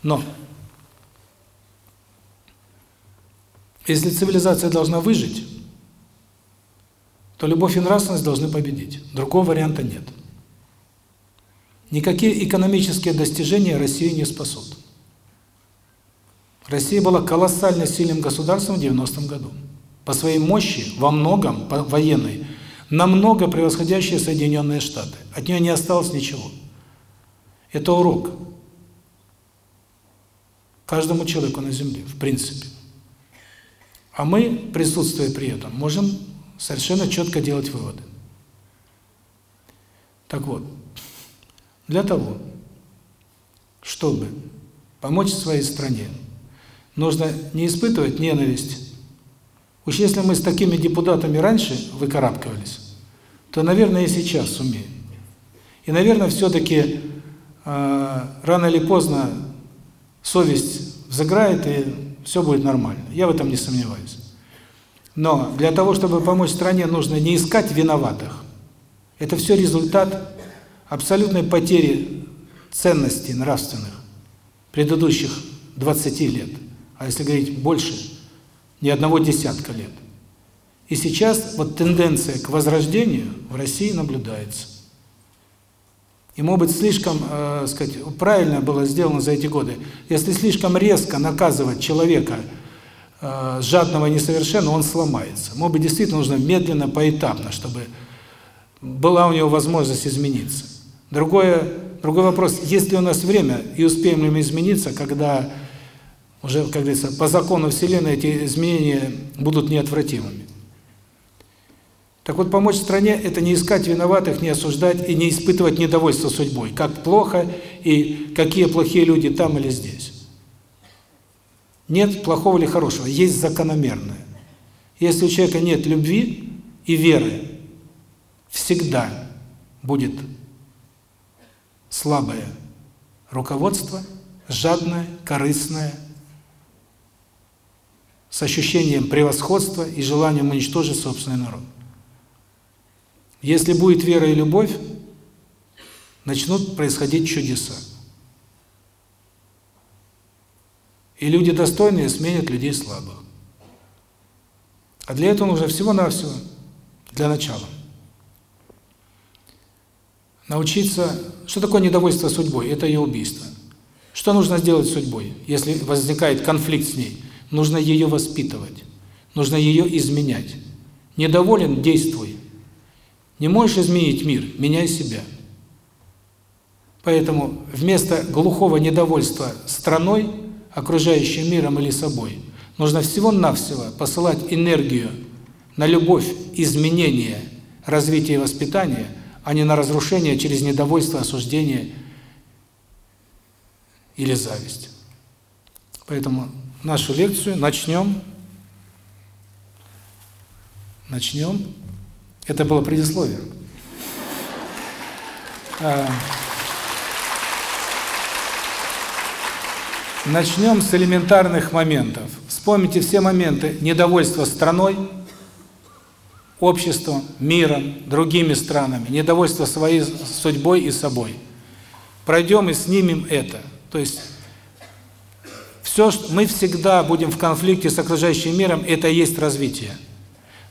A: Но если цивилизация должна выжить, то любовь и нравственность должны победить. Другого варианта нет. Никакие экономические достижения России не спасут. Россия была колоссально сильным государством в 90-м году. По своей мощи, во многом, по военной, намного превосходящие Соединенные Штаты. От нее не осталось ничего. Это урок. Каждому человеку на Земле, в принципе. А мы, присутствуя при этом, можем совершенно четко делать выводы. Так вот, для того, чтобы помочь своей стране, нужно не испытывать ненависть. Уж если мы с такими депутатами раньше выкарабкивались, то, наверное, и сейчас сумеем. И, наверное, все-таки э, рано или поздно совесть взыграет, и все будет нормально. Я в этом не сомневаюсь. Но для того, чтобы помочь стране, нужно не искать виноватых. Это все результат абсолютной потери ценностей нравственных предыдущих 20 лет. А если говорить больше, не одного десятка лет. И сейчас вот тенденция к возрождению в России наблюдается. И, может быть, слишком, э, сказать, правильно было сделано за эти годы. Если слишком резко наказывать человека э, жадного и несовершенного, он сломается. Может быть, действительно нужно медленно, поэтапно, чтобы была у него возможность измениться. Другое, другой вопрос, есть ли у нас время и успеем ли мы измениться, когда уже, как говорится, по закону Вселенной эти изменения будут неотвратимыми. Так вот, помочь стране – это не искать виноватых, не осуждать и не испытывать недовольство судьбой, как плохо и какие плохие люди там или здесь. Нет плохого или хорошего, есть закономерное. Если у человека нет любви и веры, всегда будет слабое руководство, жадное, корыстное, с ощущением превосходства и желанием уничтожить собственный народ. Если будет вера и любовь, начнут происходить чудеса. И люди достойные сменят людей слабых. А для этого нужно всего-навсего, для начала, научиться... Что такое недовольство судьбой? Это ее убийство. Что нужно сделать с судьбой, если возникает конфликт с ней? Нужно ее воспитывать, нужно ее изменять. Недоволен – действуй. Не можешь изменить мир – меняй себя. Поэтому вместо глухого недовольства страной, окружающим миром или собой, нужно всего-навсего посылать энергию на любовь, изменение, развитие и воспитание, а не на разрушение через недовольство, осуждение или зависть. Поэтому нашу лекцию начнем. Начнем это было предисловие. А, начнем с элементарных моментов. Вспомните все моменты недовольства страной, обществом, миром, другими странами, недовольство своей судьбой и собой. Пройдем и снимем это. То есть все, мы всегда будем в конфликте с окружающим миром, это и есть развитие.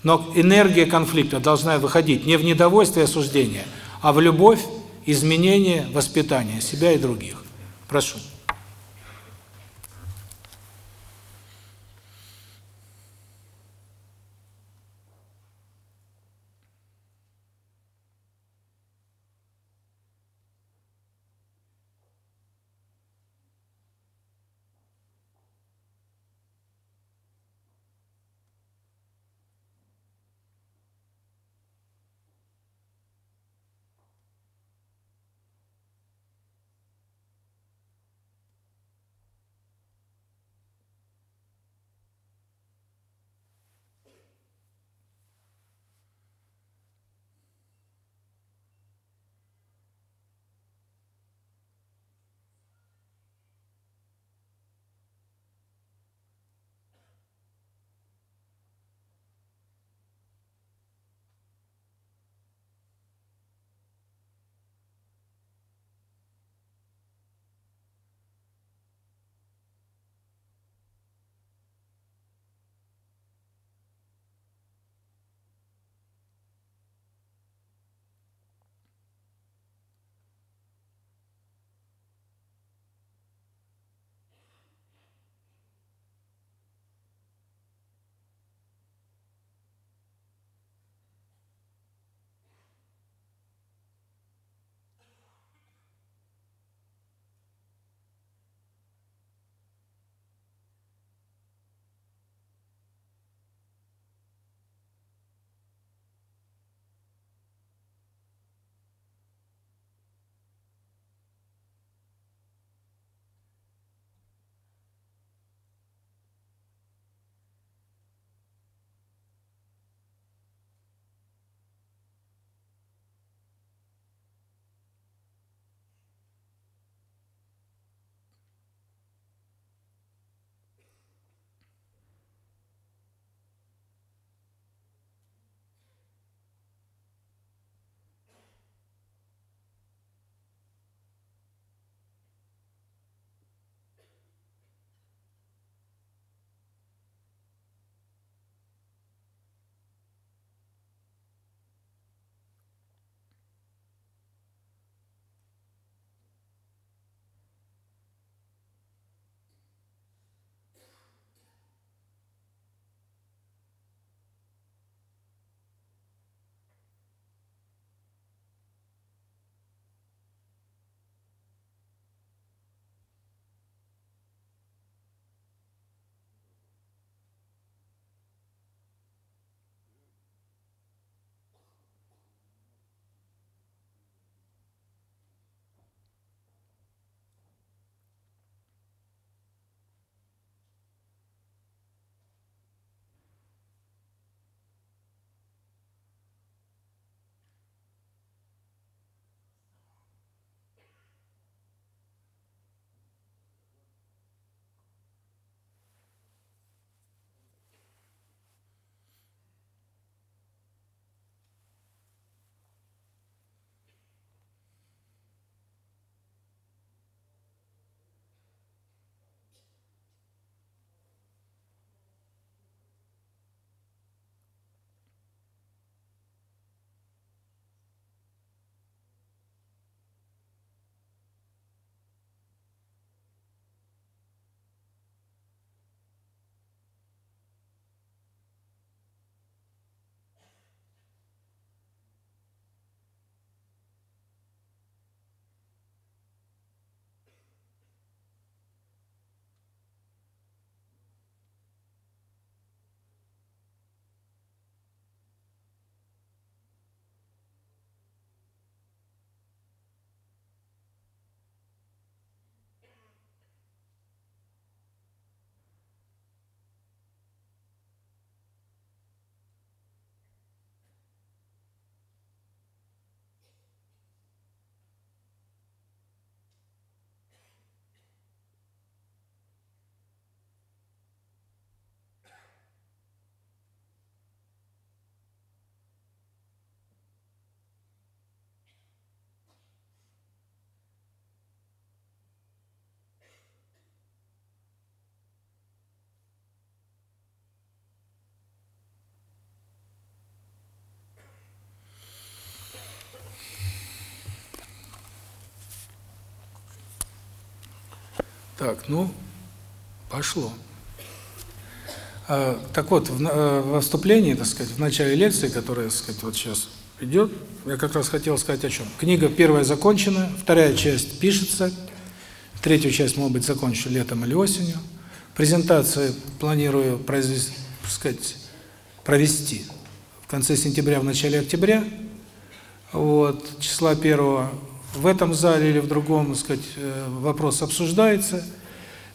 A: Но энергия конфликта должна выходить не в недовольство и осуждение, а в любовь, изменение, воспитание себя и других. Прошу. Так, ну, пошло. А, так вот, в, э, в выступлении, так сказать, в начале лекции, которая, так сказать, вот сейчас идет, я как раз хотел сказать о чем. Книга первая закончена, вторая часть пишется, третью часть, может быть, закончу летом или осенью. Презентацию планирую произвести, так сказать, провести в конце сентября, в начале октября. Вот, числа первого в этом зале или в другом, так сказать, э, вопрос обсуждается.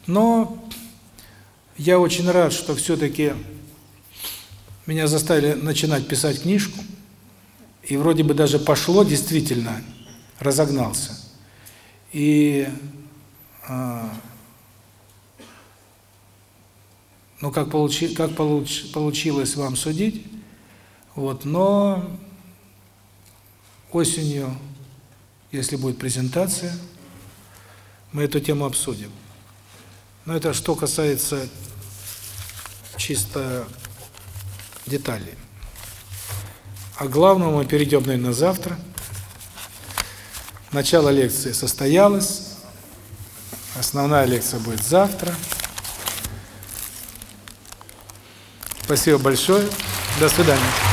A: Но я очень рад, что все-таки меня заставили начинать писать книжку. И вроде бы даже пошло, действительно, разогнался. И, а, ну, как, получи, как получ, получилось вам судить, вот, но осенью если будет презентация, мы эту тему обсудим. Но это что касается чисто деталей. А главному мы перейдем, наверное, завтра. Начало лекции состоялось. Основная лекция будет завтра. Спасибо большое. До свидания.